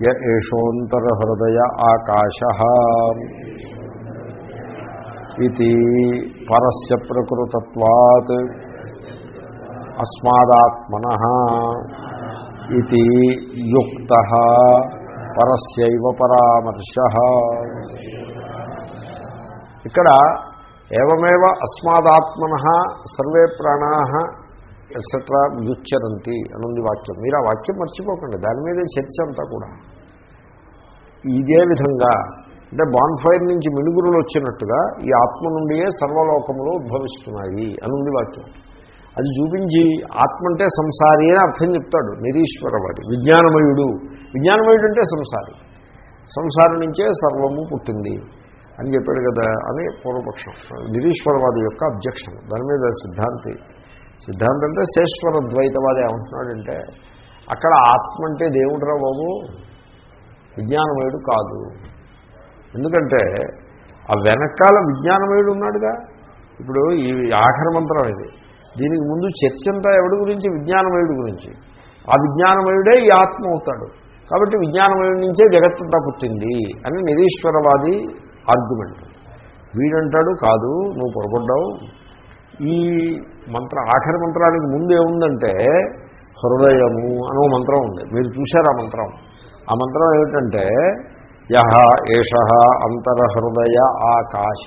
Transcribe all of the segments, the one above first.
య ఏషోంతరహృదయ ఆకాశ ఇది పరస్య ప్రకృతత్వాత్ అస్మాదాత్మన ఇది యుక్త పరస్యైవ పరామర్శ ఇక్కడ ఏమేవ అస్మాదాత్మన సర్వే ప్రాణా ఎట్సెట్రా వ్యుచ్చరంతి అనుంది వాక్యం. మీరు ఆ వాక్యం మర్చిపోకండి. దాని మీదే చర్చ అంతా కూడా. ఇదే విధంగా అంటే బాన్ఫైర్ నుంచి మినుగురులు వచ్చినట్టుగా ఈ ఆత్మ నుండియే సర్వలోకములు ఉద్భవిస్తున్నాయి అనుంది వాక్యం. అది చూపించి ఆత్మ అంటే సంసారి అని అర్థం చెప్తాడు నిరీశ్వరవాది విజ్ఞానమయుడు. విజ్ఞానమయుడు అంటే సంసారి. సంసారం నుంచే సర్వము పుట్టింది అని చెప్పాడు కదా అని పూర్వపక్షం. నిరీశ్వరవాది యొక్క అబ్జెక్షన్ దాని మీద సిద్ధాంతి. సిద్ధాంతం అంటే శేశ్వర ద్వైతవాది ఏమంటున్నాడంటే అక్కడ ఆత్మ అంటే దేవుడు రా బాబు విజ్ఞానమయుడు కాదు. ఎందుకంటే ఆ వెనకాల విజ్ఞానమయుడు ఉన్నాడుగా. ఇప్పుడు ఈ ఆఖరి మంత్రం ఇది. దీనికి ముందు చర్చ అంతా ఎవడి గురించి? విజ్ఞానమయుడి గురించి. ఆ విజ్ఞానమయుడే ఈ ఆత్మ అవుతాడు. కాబట్టి విజ్ఞానమయుడి నుంచే జగత్తంతా పుట్టింది అని నిరీశ్వరవాది ఆర్గ్యుమెంట్. వీడంటాడు కాదు నువ్వు పొరపడ్డావు. ఈ మంత్ర ఆఖరి మంత్రానికి ముందు ఏముందంటే హృదయము అనో మంత్రం ఉంది. మీరు చూశారు ఆ మంత్రం? ఆ మంత్రం ఏమిటంటే యహ ఏష అంతరహృదయ ఆకాశ.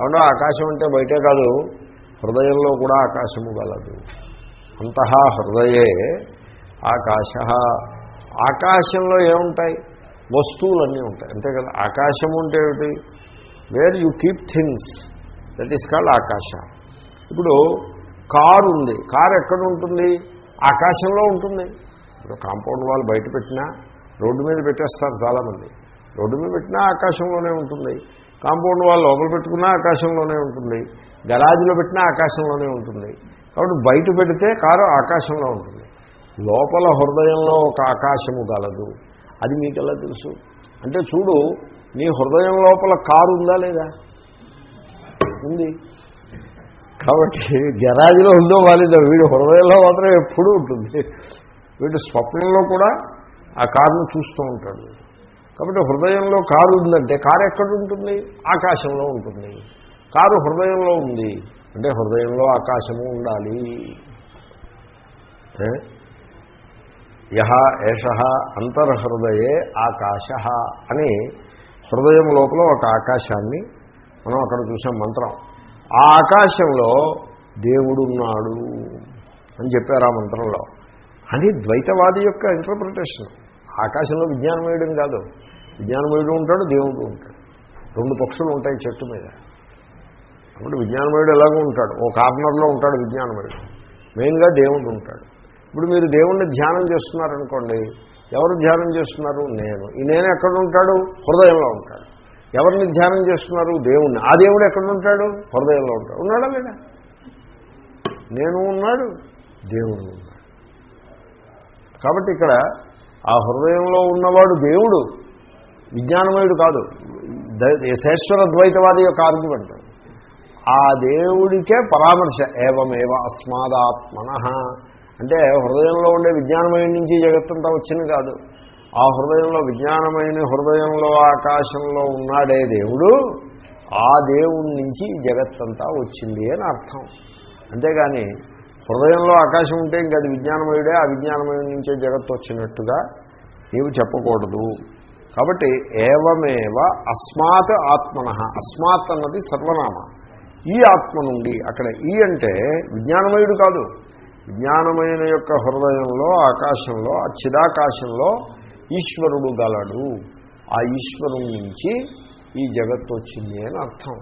అవునా ఆకాశం అంటే బయటే కాదు హృదయంలో కూడా ఆకాశము గలదు. అంతః హృదయే ఆకాశ. ఆకాశంలో ఏముంటాయి? వస్తువులన్నీ ఉంటాయి. అంతే కదా? ఆకాశము అంటే ఏమిటి? Where you keep things that is called ఆకాశ. ఇప్పుడు కారు ఉంది కారు ఎక్కడ ఉంటుంది? ఆకాశంలో ఉంటుంది. ఇప్పుడు కాంపౌండ్ వాళ్ళు బయట పెట్టినా రోడ్డు మీద పెట్టేస్తారు చాలామంది. రోడ్డు మీద పెట్టినా ఆకాశంలోనే ఉంటుంది. కాంపౌండ్ వాళ్ళు లోపల పెట్టుకున్నా ఆకాశంలోనే ఉంటుంది. గరాజులో పెట్టినా ఆకాశంలోనే ఉంటుంది. కాబట్టి బయట పెడితే కారు ఆకాశంలో ఉంటుంది. లోపల హృదయంలో ఒక ఆకాశము గలదు. అది మీకు ఎలా తెలుసు? అంటే చూడు నీ హృదయం లోపల కారు ఉందా లేదా? ఉంది. కాబట్టి గరాజులో ఉందో వాళ్ళు వీడు హృదయంలో మాత్రం ఎప్పుడూ ఉంటుంది. వీడు స్వప్నంలో కూడా ఆ కారును చూస్తూ ఉంటాడు. కాబట్టి హృదయంలో కారు ఉందంటే కారు ఎక్కడ ఉంటుంది ఆకాశంలో ఉంటుంది. కారు హృదయంలో ఉంది అంటే హృదయంలో ఆకాశము ఉండాలి. యహ ఏష అంతర్హృదయే ఆకాశ అని హృదయం లోపల ఒక ఆకాశాన్ని మనం అక్కడ చూసాం మంత్రం. ఆ ఆకాశంలో దేవుడున్నాడు అని చెప్పారు ఆ మంత్రంలో. అని ద్వైతవాది యొక్క ఇంటర్ప్రిటేషన్ ఆకాశంలో విజ్ఞానమయుడం కాదు. విజ్ఞానమయుడు ఉంటాడు దేవుడు ఉంటాడు. రెండు పక్షులు ఉంటాయి చెట్టు మీద. అప్పుడు విజ్ఞానమయుడు ఎలాగో ఉంటాడు. ఓ కార్నర్లో ఉంటాడు విజ్ఞానమయుడు మెయిన్గా దేవుడు ఉంటాడు. ఇప్పుడు మీరు దేవుణ్ణి ధ్యానం చేస్తున్నారనుకోండి ఎవరు ధ్యానం చేస్తున్నారు? నేను. ఈ నేను ఎక్కడ ఉంటాడు? హృదయంలో ఉంటాడు. ఎవరిని ధ్యానం చేస్తున్నారు? దేవుణ్ణి. ఆ దేవుడు ఎక్కడ ఉంటాడు? హృదయంలో ఉంటాడు. ఉన్నాడా లేదా? నేను ఉన్నాడు. దేవుడు ఉన్నాడు. కాబట్టి ఇక్కడ ఆ హృదయంలో ఉన్నవాడు దేవుడు విజ్ఞానమయుడు కాదు. శేశ్వర ద్వైతవాది యొక్క ఆర్గ్యుమెంట్ ఆ దేవుడికే పరామర్శ ఏవమేవ అస్మాదాత్మన. అంటే హృదయంలో ఉండే విజ్ఞానమయం నుంచి జగత్తంతా వచ్చింది కాదు. ఆ హృదయంలో విజ్ఞానమైన హృదయంలో ఆకాశంలో ఉన్నాడే దేవుడు ఆ దేవుడి నుంచి జగత్తంతా వచ్చింది అని అర్థం. అంతేగాని హృదయంలో ఆకాశం ఉంటే ఇంకా అది విజ్ఞానమయుడే ఆ విజ్ఞానమయం నుంచే జగత్తు వచ్చినట్టుగా నీవు చెప్పకూడదు. కాబట్టి ఏవమేవ అస్మాత్ ఆత్మన అస్మాత్ అన్నది సర్వనామ. ఈ ఆత్మ నుండి అక్కడ ఈ అంటే విజ్ఞానమయుడు కాదు. విజ్ఞానమైన యొక్క హృదయంలో ఆకాశంలో ఆ చిదాకాశంలో ఈశ్వరుడు గలడు. ఆ ఈశ్వరుడు నుంచి ఈ జగత్తు వచ్చింది అని అర్థం.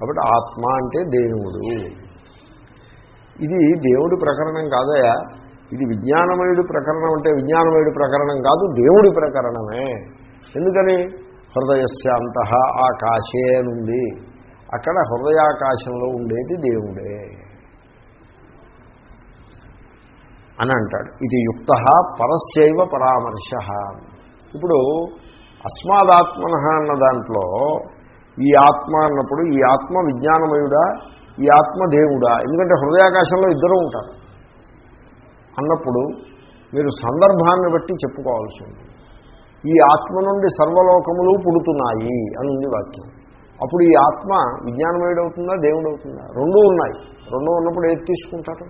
కాబట్టి ఆత్మ అంటే దేవుడు. ఇది దేవుడి ప్రకరణం కాదయా ఇది విజ్ఞానమయుడి ప్రకరణం అంటే విజ్ఞానమయుడి ప్రకరణం కాదు దేవుడి ప్రకరణమే. ఎందుకని? హృదయశాంత ఆకాశే అనుంది. అక్కడ హృదయాకాశంలో ఉండేది దేవుడే. అని అంటాడు. ఇది యుక్త పరస్యైవ పరామర్శ. ఇప్పుడు అస్మాదాత్మన అన్న దాంట్లో ఈ ఆత్మ అన్నప్పుడు ఈ ఆత్మ విజ్ఞానమయుడా? ఈ ఆత్మ దేవుడా? ఎందుకంటే హృదయాకాశంలో ఇద్దరు ఉంటారు. అన్నప్పుడు మీరు సందర్భాన్ని బట్టి చెప్పుకోవాల్సి ఉంది ఈ ఆత్మ నుండి సర్వలోకములు పుడుతున్నాయి అని ఉంది వాక్యం. అప్పుడు ఈ ఆత్మ విజ్ఞానమయుడవుతుందా? దేవుడు అవుతుందా రెండూ ఉన్నాయి. రెండూ ఉన్నప్పుడు ఏది తీసుకుంటారు?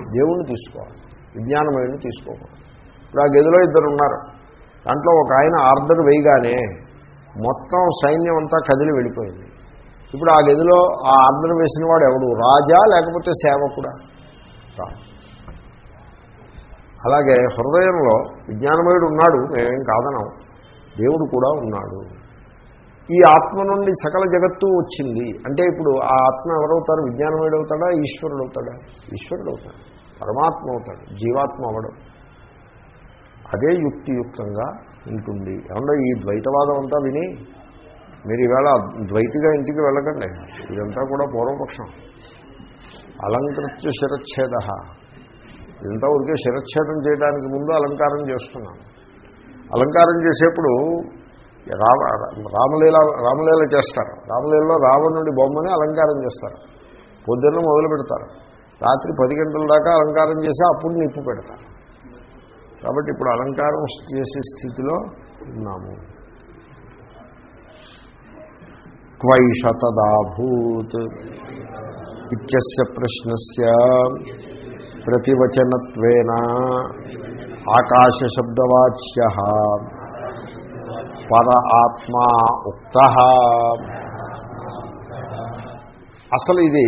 దేవుణ్ణి తీసుకోవాలి. విజ్ఞానమయుడిని తీసుకోకూడదు. ఇప్పుడు ఆ గదిలో ఇద్దరు ఉన్నారు. దాంట్లో ఒక ఆయన ఆర్డర్ వేయగానే మొత్తం సైన్యం అంతా కదిలి వెళ్ళిపోయింది. ఇప్పుడు ఆ గదిలో ఆ ఆర్డర్ వేసిన వాడు ఎవడు? రాజా లేకపోతే సేవకుడా? రాజు. అలాగే హృదయంలో విజ్ఞానమయుడు ఉన్నాడు మేమేం కాదనం. దేవుడు కూడా ఉన్నాడు. ఈ ఆత్మ నుండి సకల జగత్తు వచ్చింది. అంటే ఇప్పుడు ఆ ఆత్మ ఎవరవుతారు? విజ్ఞానమయుడు అవుతాడా ఈశ్వరుడు అవుతాడా ఈశ్వరుడు అవుతాడు పరమాత్మ అవుతాడు. జీవాత్మ అవడం. అదే యుక్తియుక్తంగా ఉంటుంది. ఏమన్నా ఈ ద్వైతవాదం అంతా విని మీరు ఈవేళ ద్వైతిగా ఇంటికి వెళ్ళకండి. ఇదంతా కూడా పూర్వపక్షం. అలంకృత్య శిరచ్ఛేద. ఇదంతా ఊరికే శిరచ్ఛేదం చేయడానికి ముందు అలంకారం చేస్తున్నాను అలంకారం చేసేప్పుడు రామ రామలీల రామలీల చేస్తారు. రామలీలలో రావణుడి బొమ్మని అలంకారం చేస్తారు. పొద్దున్న మొదలు పెడతారు. రాత్రి పది గంటల దాకా అలంకారం చేసి అప్పుడు నిప్పు పెడతారు. కాబట్టి ఇప్పుడు అలంకారం చేసే స్థితిలో ఉన్నాము. క్వైషతదాభూత్ ఇత్యస్య ప్రశ్నస్య ప్రతివచనత్వేన ఆకాశశబ్దవాచ్య పర ఆత్మా ఉక్త. అసలు ఇది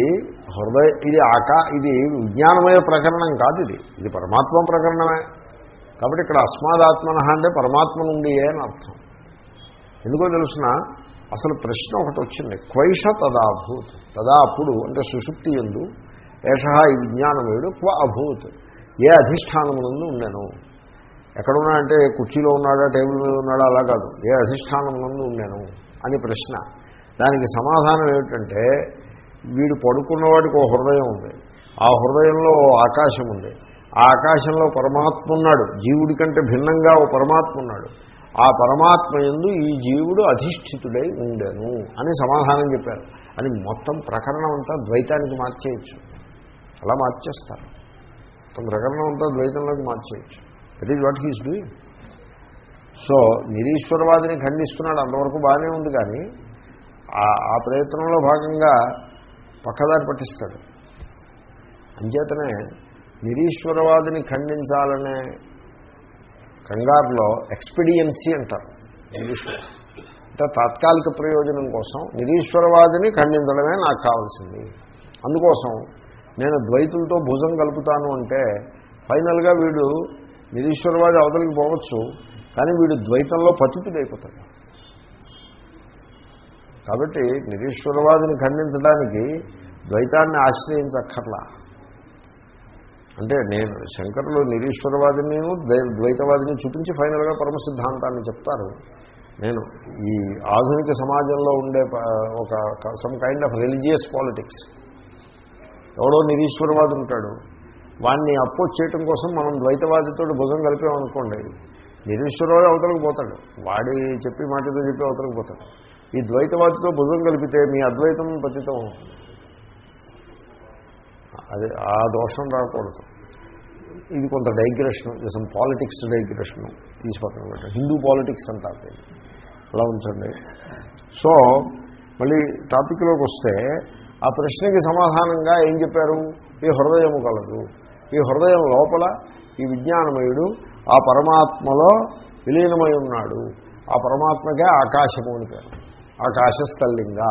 హృదయ ఇది ఆకా ఇది విజ్ఞానమయ ప్రకరణం కాదు ఇది. ఇది పరమాత్మ ప్రకరణమే. కాబట్టి ఇక్కడ అస్మాదాత్మన అంటే పరమాత్మ నుండి అని అర్థం. ఎందుకో తెలుసిన అసలు ప్రశ్న ఒకటి వచ్చింది. క్వైష తదా అభూత్. తదా అప్పుడు అంటే సుషుప్తి ఎందు ఏష ఈ విజ్ఞానమేడు క్వ అభూత్. ఏ అధిష్టానమునందు ఉండెను? ఎక్కడున్నా అంటే కుర్చీలో ఉన్నాడా టేబుల్ మీద ఉన్నాడా? అలా కాదు. ఏ అధిష్టానమునందు ఉండెను? అని ప్రశ్న. దానికి సమాధానం ఏమిటంటే వీడు పడుకున్నవాడికి ఓ హృదయం ఉంది. ఆ హృదయంలో ఆకాశం ఉంది. ఆ ఆకాశంలో పరమాత్మ ఉన్నాడు జీవుడి కంటే భిన్నంగా ఓ పరమాత్మ ఉన్నాడు ఆ పరమాత్మ ఎందు ఈ జీవుడు అధిష్ఠితుడై ఉండెను అని సమాధానం చెప్పారు. అని మొత్తం ప్రకరణం అంతా ద్వైతానికి మార్చేయచ్చు. అలా మార్చేస్తారు. మొత్తం ప్రకరణం అంతా ద్వైతంలోకి మార్చేయచ్చు. That is what he's doing so నిరీశ్వరవాదిని ఖండిస్తున్నాడు. అంతవరకు బాగానే ఉంది కానీ ఆ ప్రయత్నంలో భాగంగా పక్కదారి పట్టిస్తాడు. అంచేతనే నిరీశ్వరవాదిని ఖండించాలనే కంగారులో ఎక్స్పీడియన్సీ అంటారు ఇంగ్లీష్లో అంటే తాత్కాలిక ప్రయోజనం కోసం నిరీశ్వరవాదిని ఖండించడమే నాకు కావాల్సింది. అందుకోసం నేను ద్వైతులతో భుజం కలుపుతాను అంటే ఫైనల్గా వీడు నిరీశ్వరవాది అవతలికి పోవచ్చు కానీ వీడు ద్వైతంలో పతితుడైపోతాడు. కాబట్టి నిరీశ్వరవాదిని ఖండించడానికి ద్వైతాన్ని ఆశ్రయించక్కర్లా. అంటే నేను శంకరులు నిరీశ్వరవాదిని ద్వైతవాదిని చూపించి ఫైనల్గా పరమ సిద్ధాంతాన్ని చెప్తారు. నేను ఈ ఆధునిక సమాజంలో ఉండే ఒక some kind of religious politics ఎవడో నిరీశ్వరవాది ఉంటాడు. వాడిని అపోజ్ చేయటం కోసం మనం ద్వైతవాదితో భుజం కలిపామనుకోండి నిరీశ్వరవాది అవతలకు పోతాడు. వాడి చెప్పి మాటతో చెప్పి అవతలకు పోతాడు. ఈ ద్వైతవాదితో భుజం కలిపితే మీ అద్వైతం పతితం అవుతుంది. అది ఆ దోషం రాకూడదు. ఇది కొంత డైగ్రెషన్ సమ్ పాలిటిక్స్ డైగ్రెషన్ తీసి పక్కన పెట్టండి. హిందూ పాలిటిక్స్ అంటారు అలా ఉంచండి. సో మళ్ళీ టాపిక్లోకి వస్తే ఆ ప్రశ్నకి సమాధానంగా ఏం చెప్పారు? ఈ హృదయము కలదు. ఈ హృదయం లోపల ఈ విజ్ఞానమయుడు ఆ పరమాత్మలో విలీనమై ఉన్నాడు. ఆ పరమాత్మకే ఆకాశము అని పేరు. ఆకాశస్థల్లింగా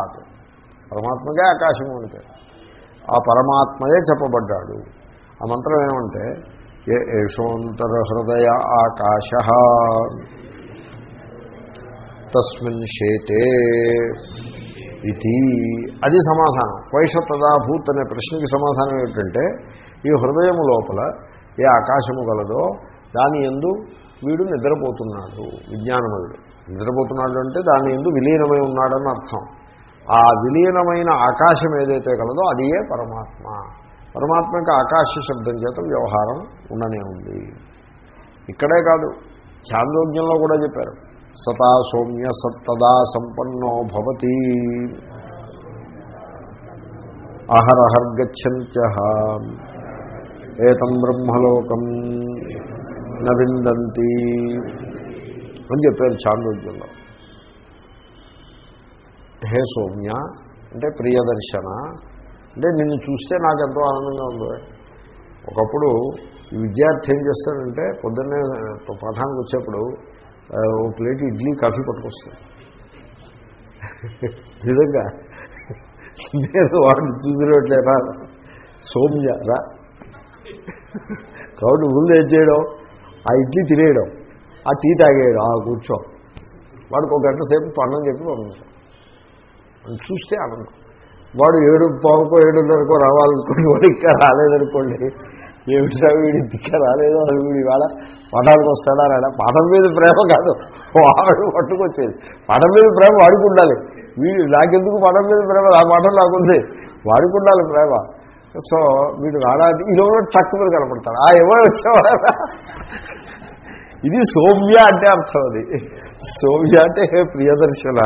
పరమాత్మకే ఆకాశము అని పేరు. ఆ పరమాత్మయే చెప్పబడ్డాడు. ఆ మంత్రం ఏమంటే ఏషోంతరహృదయ హృదయ ఆకాశ తస్మిన్ శేతే ఇది అది సమాధానం. వైష తదాభూత్ అనే ప్రశ్నకి సమాధానం ఏమిటంటే ఈ హృదయము లోపల ఏ ఆకాశము గలదో దాని ఎందు వీడు నిద్రపోతున్నాడు విజ్ఞానమయుడు. నిద్రపోతున్నాడు అంటే దాని ఎందు విలీనమై ఉన్నాడని అర్థం. ఆ విలీనమైన ఆకాశం ఏదైతే కలదో అది ఏ పరమాత్మ. పరమాత్మకి ఆకాశ శబ్దం చేత వ్యవహారం ఉండనే ఉంది. ఇక్కడే కాదు చాందోగ్యంలో కూడా చెప్పారు. సతా సౌమ్య సత్తదా సంపన్నో భవతి. అహరహర్గచ్చంత్య ఏతం బ్రహ్మలోకం నవిందంతి అని చెప్పారు చాంద్రోగ్యంలో హే సౌమ్య అంటే ప్రియదర్శన అంటే నిన్ను చూస్తే నాకు ఎంతో ఆనందంగా ఉంది? ఒకప్పుడు ఈ విద్యార్థి ఏం చేస్తాడంటే పొద్దున్నే పాఠానికి వచ్చేప్పుడు ఆ, ఓ ప్లేట్ ఇడ్లీ కాఫీ పట్టుకొస్తాడు. నిజంగా? నేను వాడిని చూసినట్లేరా సోమ్య రా. కాబట్టి ముందు ఏం చేయడం? ఆ ఇడ్లీ తినేయడం. ఆ టీ తాగేయడం. ఆ కూర్చో. వాడికి ఒక గంట సేపు పన్నం చెప్పి పంపించాం చూస్తే ఆనందం. వాడు ఏడు పావుకో ఏడున్నరకో రావాలనుకోండి వాడు ఇంకా రాలేదనుకోండి. ఏమిటా వీడి ఇంకా రాలేదు అది వీడు ఇవాళ పాఠానికి వస్తాడా రాడా? పాఠం మీద ప్రేమ కాదు. వాడు పట్టుకొచ్చేది. పాఠం మీద ప్రేమ వాడికి ఉండాలి. వీడు నాకెందుకు పాఠం మీద ప్రేమ? ఆ పాఠం నాకుంది. వాడికి ఉండాలి ప్రేమ. సో వీడు రాడా? ఈ రోజు టక్ మీద కనపడతాడు. ఆ ఏమో వచ్చేవాడ? ఇది సోమ్య అంటే అర్థం అది. సోమ్య అంటే ప్రియదర్శన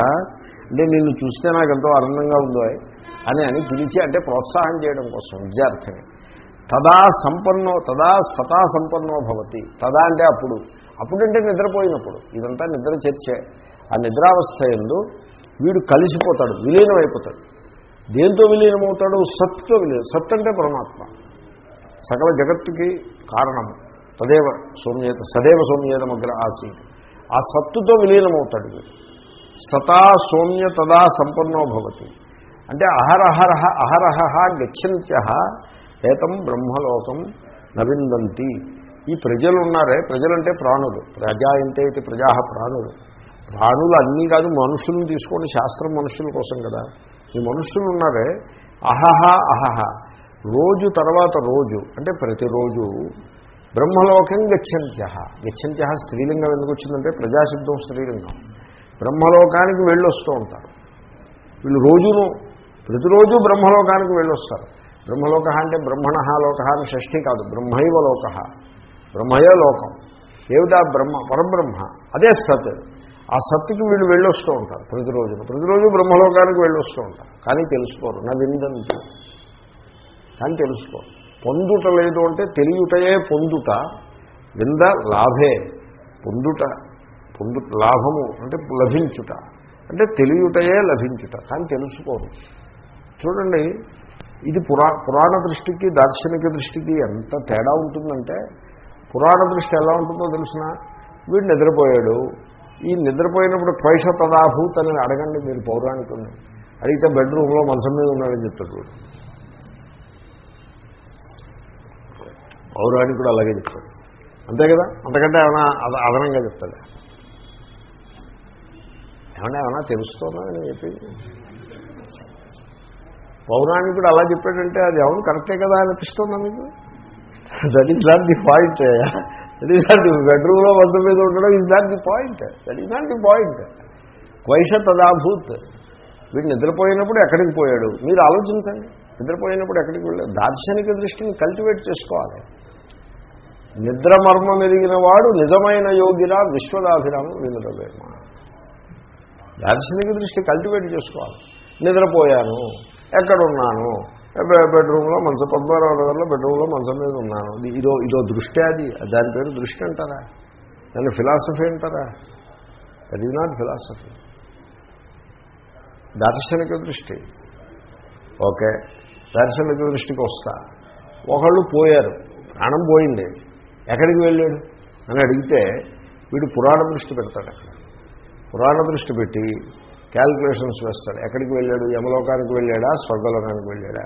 అంటే నిన్ను చూస్తే నాకు ఎంతో ఆనందంగా ఉందో అని అని పిలిచి అంటే ప్రోత్సాహం చేయడం కోసం విద్యార్థిని. తదా సంపన్నో తదా సతా సంపన్నో భవతి. తదా అంటే అప్పుడు. అప్పుడంటే నిద్రపోయినప్పుడు. ఇదంతా నిద్ర చర్చే. ఆ నిద్రావస్థ ఎందు వీడు కలిసిపోతాడు విలీనమైపోతాడు. దేంతో విలీనమవుతాడు? సత్తో విలీనం సత్ అంటే పరమాత్మ. సకల జగత్తుకి కారణము. తదేవ సోమ్యేత సదేవ సోమ్యేతమగ్ర ఆసీత్. ఆ సత్తుతో విలీనమవుతాడు వీడు. సతా సౌమ్య తదా సంపన్నో భవతి. అంటే అహరహరహ అహరహ గచ్చంత్య ఏతం బ్రహ్మలోకం నవిందంతి. ఈ ప్రజలు ఉన్నారే ప్రజలంటే ప్రాణులు. ప్రజా అంటే ఇది ప్రజా ప్రాణులు. ప్రాణులు అన్నీ కాదు మనుషులను తీసుకోండి శాస్త్రం మనుషుల కోసం కదా. ఈ మనుషులు ఉన్నారే అహహ అహహ రోజు తర్వాత రోజు అంటే ప్రతిరోజు బ్రహ్మలోకం గచ్చంత్య. గచ్చంత్య స్త్రీలింగం ఎందుకు వచ్చిందంటే ప్రజాశబ్దం స్త్రీలింగం. బ్రహ్మలోకానికి వెళ్ళొస్తూ ఉంటారు. వీళ్ళు రోజును ప్రతిరోజు బ్రహ్మలోకానికి వెళ్ళొస్తారు. బ్రహ్మలోక అంటే బ్రహ్మణ లోక అని షష్ఠి కాదు బ్రహ్మైవ లోక బ్రహ్మయే లోకం. ఏమిటా బ్రహ్మ పరబ్రహ్మ? అదే సత్. ఆ సత్తుకి వీళ్ళు వెళ్ళొస్తూ ఉంటారు ప్రతిరోజున. ప్రతిరోజు బ్రహ్మలోకానికి వెళ్ళొస్తూ ఉంటారు. కానీ తెలుసుకోరు నా విందంతి కానీ తెలుసుకోరు. పొందుట లేదు అంటే తెలియటయే పొందుట. వింద లాభే. పొందుట పొందు లాభము అంటే లభించుట. అంటే తెలియటయే లభించుట. కానీ తెలుసుకోరు. చూడండి ఇది పురా పురాణ దృష్టికి దార్శనిక దృష్టికి ఎంత తేడా ఉంటుందంటే పురాణ దృష్టి ఎలా ఉంటుందో తెలిసిన? వీడు నిద్రపోయాడు. ఈ నిద్రపోయినప్పుడు పైస తదాభూత్ అని అడగండి మీరు పౌరాణికుని అడిగితే బెడ్రూమ్లో మంచం మీద ఉన్నాడని చెప్తాడు వీడు పౌరాణికుడు అలాగే చెప్తాడు. అంతే కదా? అంతకంటే ఏమైనా అదనంగా చెప్తాడు. ఏమన్నా ఏమన్నా తెలుస్తుందా అని చెప్పి. పౌరాణికుడు అలా చెప్పాడంటే అది అవును కరెక్టే కదా అనిపిస్తుందా మీకు? That is not the point that is not the బెడ్రూమ్లో వద్ద మీద ఉండడం is not the point that is not the point క్వైష తదాభూత్ వీడు నిద్రపోయినప్పుడు ఎక్కడికి పోయాడు? మీరు ఆలోచించండి. నిద్రపోయినప్పుడు ఎక్కడికి వెళ్ళాడు? దార్శనిక దృష్టిని కల్టివేట్ చేసుకోవాలి. నిద్ర మర్మం ఎరిగిన వాడు నిజమైన యోగిరా విశ్వదాభిరామం వినురవేమ దార్శనిక దృష్టి కల్టివేట్ చేసుకోవాలి. నిద్రపోయాను ఎక్కడున్నాను బెడ్రూమ్లో మంచం పద్మారావు నగర్లో బెడ్రూమ్లో మంచం మీద ఉన్నాను. ఇది- ఇదో ఇదో దృష్టి అది. దాని పేరు దృష్టి అంటారా? దాన్ని ఫిలాసఫీ అంటారా? దట్ ఈజ్ నాట్ ఫిలాసఫీ దార్శనిక దృష్టి. ఓకే. దార్శనిక దృష్టికి వస్తా. ఒకళ్ళు పోయారు. ప్రాణం పోయింది. ఎక్కడికి వెళ్ళాడు? అని అడిగితే వీడు పురాణ దృష్టి పెడతాడు అక్కడ. పురాణ దృష్టి పెట్టి క్యాల్కులేషన్స్ వేస్తాడు. ఎక్కడికి వెళ్ళాడు? యమలోకానికి వెళ్ళాడా? స్వర్గలోకానికి వెళ్ళాడా?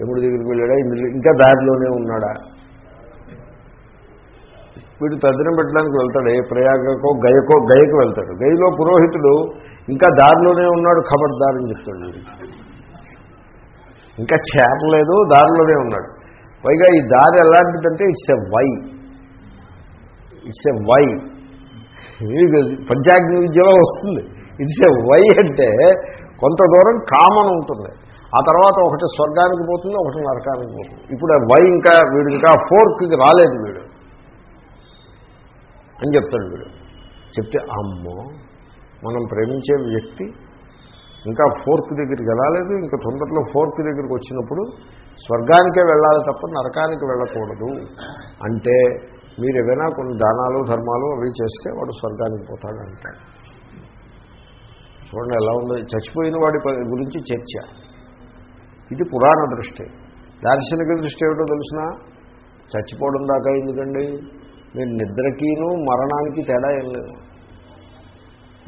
యముడి దగ్గరికి వెళ్ళాడా? ఇంకా దారిలోనే ఉన్నాడా? వీడు తద్దినం పెట్టడానికి వెళ్తాడు. ఏ ప్రయాగకో గయకో గయకు వెళ్తాడు. గయలో పురోహితుడు ఇంకా దారిలోనే ఉన్నాడు ఖబర్దారని చెప్తాడు ఇంకా చేరలేదు దారిలోనే ఉన్నాడు. పైగా ఈ దారి ఎలాంటిదంటే it's a why it's a why పంచాగ్ని విద్యలో వస్తుంది. ఇట్స్ ఏ వై అంటే కొంత దూరం కామన్ ఉంటుంది. ఆ తర్వాత ఒకటి స్వర్గానికి పోతుంది ఒకటి నరకానికి పోతుంది. ఇప్పుడు వై ఇంకా వీడు ఇంకా ఫోర్క్కి రాలేదు వీడు. అని చెప్తాడు వీడు. చెప్తే అమ్మో మనం ప్రేమించే వ్యక్తి ఇంకా ఫోర్క్ దగ్గరికి వెళ్ళాలేదు ఇంకా తొందరలో ఫోర్క్ దగ్గరికి వచ్చినప్పుడు స్వర్గానికే వెళ్ళాలి తప్ప నరకానికి వెళ్ళకూడదు. అంటే మీరు ఏవైనా కొన్ని దానాలు ధర్మాలు అవి చేస్తే వాడు స్వర్గానికి పోతాడు అంటాడు. చూడండి ఎలా ఉందో. చచ్చిపోయిన వాడి గురించి చర్చ. ఇది పురాణ దృష్టి. దార్శనిక దృష్టి ఏమిటో తెలిసిన? చచ్చిపోవడం దాకా ఎందుకండి? మీరు నిద్రకిను మరణానికి తేడా ఏం లేదు.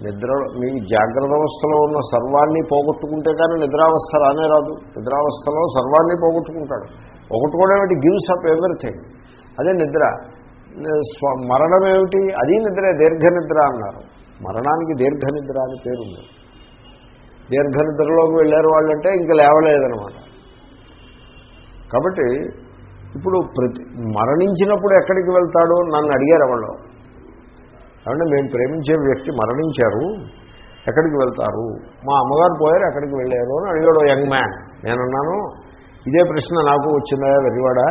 నిద్ర మీ జాగ్రత్త అవస్థలో ఉన్న సర్వాన్ని పోగొట్టుకుంటే కానీ నిద్రావస్థ రానే రాదు. నిద్రావస్థలో సర్వాన్ని పోగొట్టుకుంటాడు. ఒకటి ఏమిటి? Gives up everything. అదే నిద్ర. స్వ మరణం ఏమిటి? అది నిద్రే దీర్ఘనిద్ర అన్నారు. మరణానికి దీర్ఘనిద్ర అని పేరుంది. దీర్ఘనిద్రలోకి వెళ్ళారు వెళ్ళారు వాళ్ళంటే ఇంకా లేవలేదనమాట కాబట్టి ఇప్పుడు ప్రతి మరణించినప్పుడు ఎక్కడికి వెళ్తాడో నన్ను అడిగారు వాళ్ళు కాబట్టి మేము ప్రేమించే వ్యక్తి మరణించారు. ఎక్కడికి వెళ్తారు? మా అమ్మగారు పోయారు ఎక్కడికి వెళ్ళారు అని అడిగాడు యంగ్ మ్యాన్. నేనన్నాను ఇదే ప్రశ్న నాకు వచ్చిందా వెరివాడా?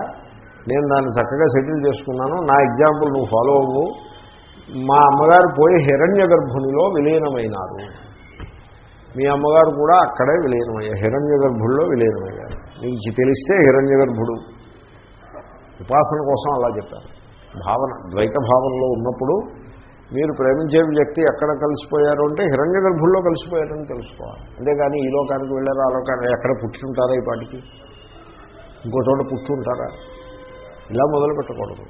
నేను దాన్ని చక్కగా సెటిల్ చేసుకున్నాను. నా ఎగ్జాంపుల్ నువ్వు ఫాలో అవ్వు. మా అమ్మగారు పోయి హిరణ్య గర్భునిలో విలీనమైనారు. మీ అమ్మగారు కూడా అక్కడే విలీనమయ్యారు. హిరణ్య గర్భుల్లో విలీనమయ్యారు. నీకు తెలిస్తే హిరణ్య గర్భుడు. ఉపాసన కోసం అలా చెప్పారు. భావన ద్వైత భావనలో ఉన్నప్పుడు మీరు ప్రేమించే వ్యక్తి ఎక్కడ కలిసిపోయారు అంటే హిరణ్య గర్భుల్లో కలిసిపోయారని తెలుసుకోవాలి. అంతేగాని ఈ లోకానికి వెళ్ళారు ఆ లోకానికి ఎక్కడ పుట్టింటారా ఈ పాటికి? ఇంకో చోట పుట్టుంటారా? ఇలా మొదలు పెట్టకూడదు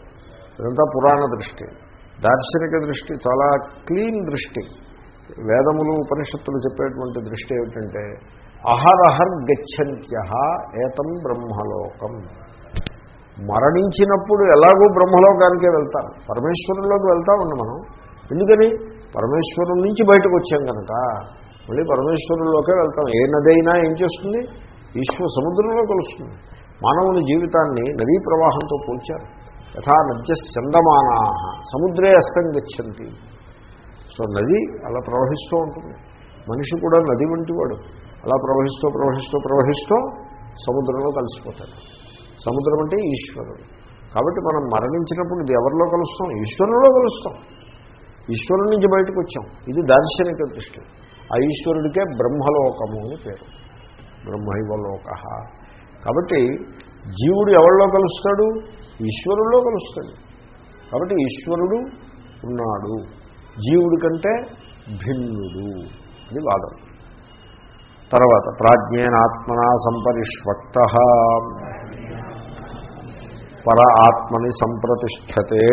ఇదంతా పురాణ దృష్టి. దార్శనిక దృష్టి చాలా క్లీన్ దృష్టి. వేదములు ఉపనిషత్తులు చెప్పేటువంటి దృష్టి ఏమిటంటే అహరహర్ గచ్చంత్య ఏతం బ్రహ్మలోకం. మరణించినప్పుడు ఎలాగో బ్రహ్మలోకానికే వెళ్తారు పరమేశ్వరుల్లోకి వెళ్తామండి మనం. ఎందుకని? పరమేశ్వరుల నుంచి బయటకు వచ్చాం కనుక మళ్ళీ పరమేశ్వరుల్లోకే వెళ్తాం. ఏ నదైనా ఏం చేస్తుంది? ఈశ్వర సముద్రంలో కలుస్తుంది. మానవుని జీవితాన్ని నదీ ప్రవాహంతో పోల్చారు. యథా నద్య చందమానా సముద్రే అస్తం గచ్చంతి. సో నది అలా ప్రవహిస్తూ ఉంటుంది. మనిషి కూడా నది వంటివాడు అలా ప్రవహిస్తూ ప్రవహిస్తూ ప్రవహిస్తూ సముద్రంలో కలిసిపోతాడు. సముద్రం అంటే ఈశ్వరుడు. కాబట్టి మనం మరణించినప్పుడు ఇది ఎవరిలో కలుస్తాం? ఈశ్వరులో కలుస్తాం. ఈశ్వరుడి నుంచి బయటకు వచ్చాం. ఇది దార్శనిక దృష్టి. ఆ ఈశ్వరుడికే బ్రహ్మలోకము అని పేరు. బ్రహ్మైవలోక కాబట్టి జీవుడు ఎవరిలో కలుస్తాడు? ఈశ్వరుల్లో కలుస్తాడు. కాబట్టి ఈశ్వరుడు ఉన్నాడు. జీవుడి కంటే భిన్నుడు అని వాదం. తర్వాత ప్రాజ్ఞేనాత్మనా సంపరిష్వక్త. పర ఆత్మని సంప్రతిష్టతే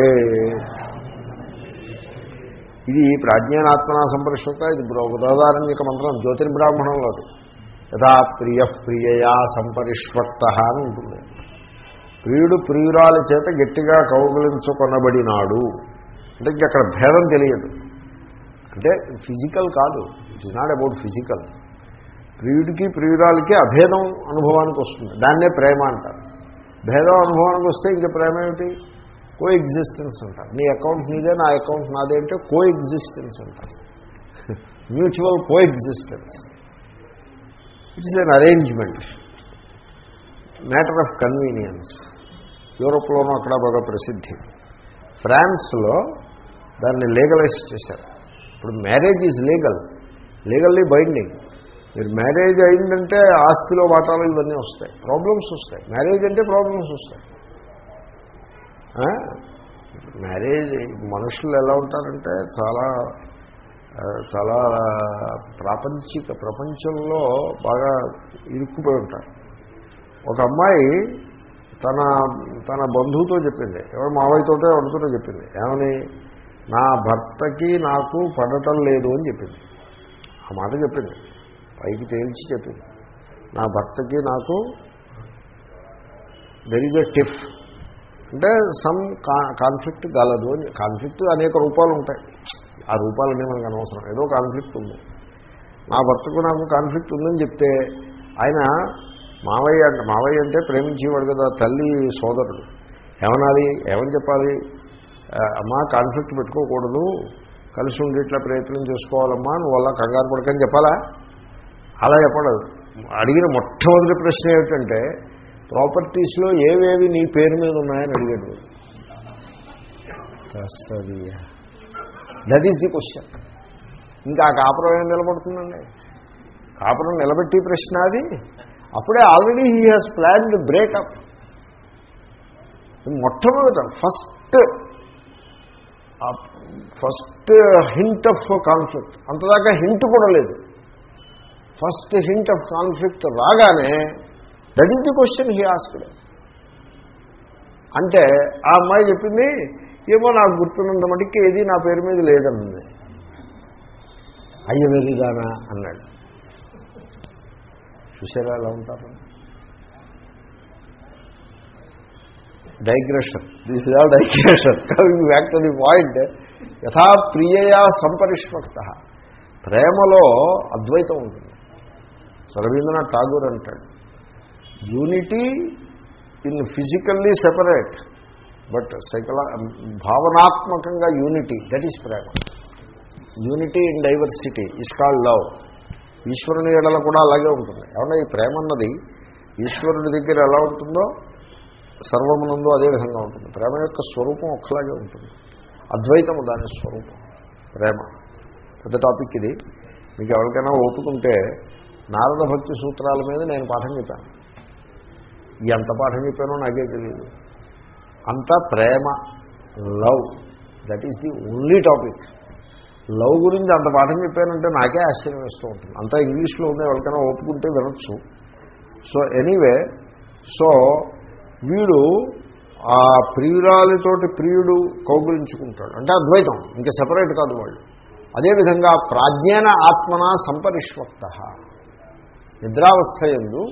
ఇది ప్రాజ్ఞానాత్మనా సంపరిష్వక్త ఇది బృహదారణ్యక మంత్రం జ్యోతిర్బ్రాహ్మణంలో యథా ప్రియ ప్రియయా సంపరిష్వక్త అని ఉంటుంది. ప్రియుడు ప్రియురాలి చేత గట్టిగా కౌగులించుకొనబడినాడు. అంటే ఇంక అక్కడ భేదం తెలియదు. అంటే ఫిజికల్ కాదు. It is not about physical. ప్రియుడికి ప్రియురాలకి అభేదం అనుభవానికి వస్తుంది. దాన్నే ప్రేమ అంటారు. భేదం అనుభవానికి వస్తే ఇంక ప్రేమ ఏమిటి? కో ఎగ్జిస్టెన్స్ అంటారు. నీ అకౌంట్ నీదే నా అకౌంట్ నాదే అంటే కో ఎగ్జిస్టెన్స్ అంటారు. Mutual coexistence it is an arrangement matter of convenience యూరోప్లోనూ అక్కడ బాగా ప్రసిద్ధి. ఫ్రాన్స్లో దాన్ని లీగలైజ్ చేశారు. ఇప్పుడు marriage is legal legally binding మీరు మ్యారేజ్ అయిందంటే ఆస్తిలో వాటాలు ఇవన్నీ వస్తాయి. ప్రాబ్లమ్స్ వస్తాయి. మ్యారేజ్ అంటే ప్రాబ్లమ్స్ వస్తాయి. మ్యారేజ్ మనుషులు ఎలా ఉంటారంటే చాలా చాలా ప్రాపంచిక ప్రపంచంలో బాగా ఇరుక్కుపోయి ఉంటారు. ఒక అమ్మాయి తన తన బంధువుతో చెప్పింది ఎవరు మావయ్యతోటే వండుతూనే చెప్పింది ఏమని? నా భర్తకి నాకు పడటం లేదు అని చెప్పింది. ఆ మాట చెప్పింది పైకి తేల్చి చెప్పింది. నా భర్తకి నాకు దెర్ ఈజ్ ఎ టిఫ్ అంటే సమ్ కాన్ఫ్లిక్ట్ గలదు అని కాన్ఫ్లిక్ట్ అనేక రూపాలు ఉంటాయి. ఆ రూపాలన్నీ మనకు అనవసరం. ఏదో కాన్ఫ్లిక్ట్ ఉంది. నా భర్తకు నాకు కాన్ఫ్లిక్ట్ ఉందని చెప్తే ఆయన మావయ్య అంటే మావయ్య అంటే ప్రేమించేవాడు కదా తల్లి సోదరుడు. ఏమనాలి? ఏమని చెప్పాలి? అమ్మా కాన్ఫ్లిక్ట్ పెట్టుకోకూడదు. కలిసి ఉండేట్లా ప్రయత్నం చేసుకోవాలమ్మా నువ్వు అలా కంగారు పడకని చెప్పాలా? అలా చెప్పడదు అడిగిన మొట్టమొదటి ప్రశ్న ఏమిటంటే ప్రాపర్టీస్లో ఏవేవి నీ పేరు మీద ఉన్నాయని అడిగాడు. దట్ ఈజ్ ది క్వశ్చన్ ఇంకా ఆ కాపురం ఏం నిలబడుతుందండి? కాపురం నిలబెట్టి ప్రశ్న అది. అప్పుడే already he has planned breakup మొట్టమొదట first first hint of conflict అంతదాకా హింట్ కూడా లేదు. ఫస్ట్ హింట్ ఆఫ్ కాన్ఫ్లిక్ట్ రాగానే that is the question he asked అంటే ఆ అమ్మాయి చెప్పింది ఏమో నాకు గుర్తున్నంత మటుకి ఏది నా పేరు మీద లేదన్నది. అయ్యవేరిగానా అన్నాడు. చూసారా ఎలా ఉంటారు? Digression. This is all digression. Coming back to the point యథా ప్రియయా సంపరిష్మక్త. ప్రేమలో అద్వైతం ఉంటుంది. సో రవీంద్రనాథ్ ఠాగూర్ అంటాడు. Unity in physically separate but సైకలా భావనాత్మకంగా unity that is Prema. Unity in diversity is called love ఈశ్వరుని ఎడల కూడా అలాగే ఉంటుంది. ఏమన్నా ఈ ప్రేమ అన్నది ఈశ్వరుడి దగ్గర ఎలా ఉంటుందో సర్వమునందు అదే విధంగా ఉంటుంది. ప్రేమ యొక్క స్వరూపం ఒక్కలాగే ఉంటుంది. అద్వైతము దాని స్వరూపం ప్రేమ. పెద్ద టాపిక్ ఇది. మీకు ఎవరికైనా ఒప్పుకుంటే నారద భక్తి సూత్రాల మీద నేను పాఠం చెప్పాను. ఎంత పాఠం చెప్పానో నాకే తెలియదు. అంతా ప్రేమ love that is the only topic love గురించి అంత పాఠం చెప్పానంటే నాకే ఆశ్చర్యం వేస్తూ ఉంటుంది. అంతా ఇంగ్లీష్లో ఉంది ఎవరికైనా ఒప్పుకుంటే వినొచ్చు. సో ఎనీవే సో వీడు ఆ ప్రియురాలితోటి ప్రియుడు కౌగులించుకుంటాడు. అంటే అద్వైతం ఇంకా సెపరేట్ కాదు వాళ్ళు. అదేవిధంగా ప్రాజ్ఞాన ఆత్మన సంపరిష్వక్త. నిద్రావస్థ ఎందు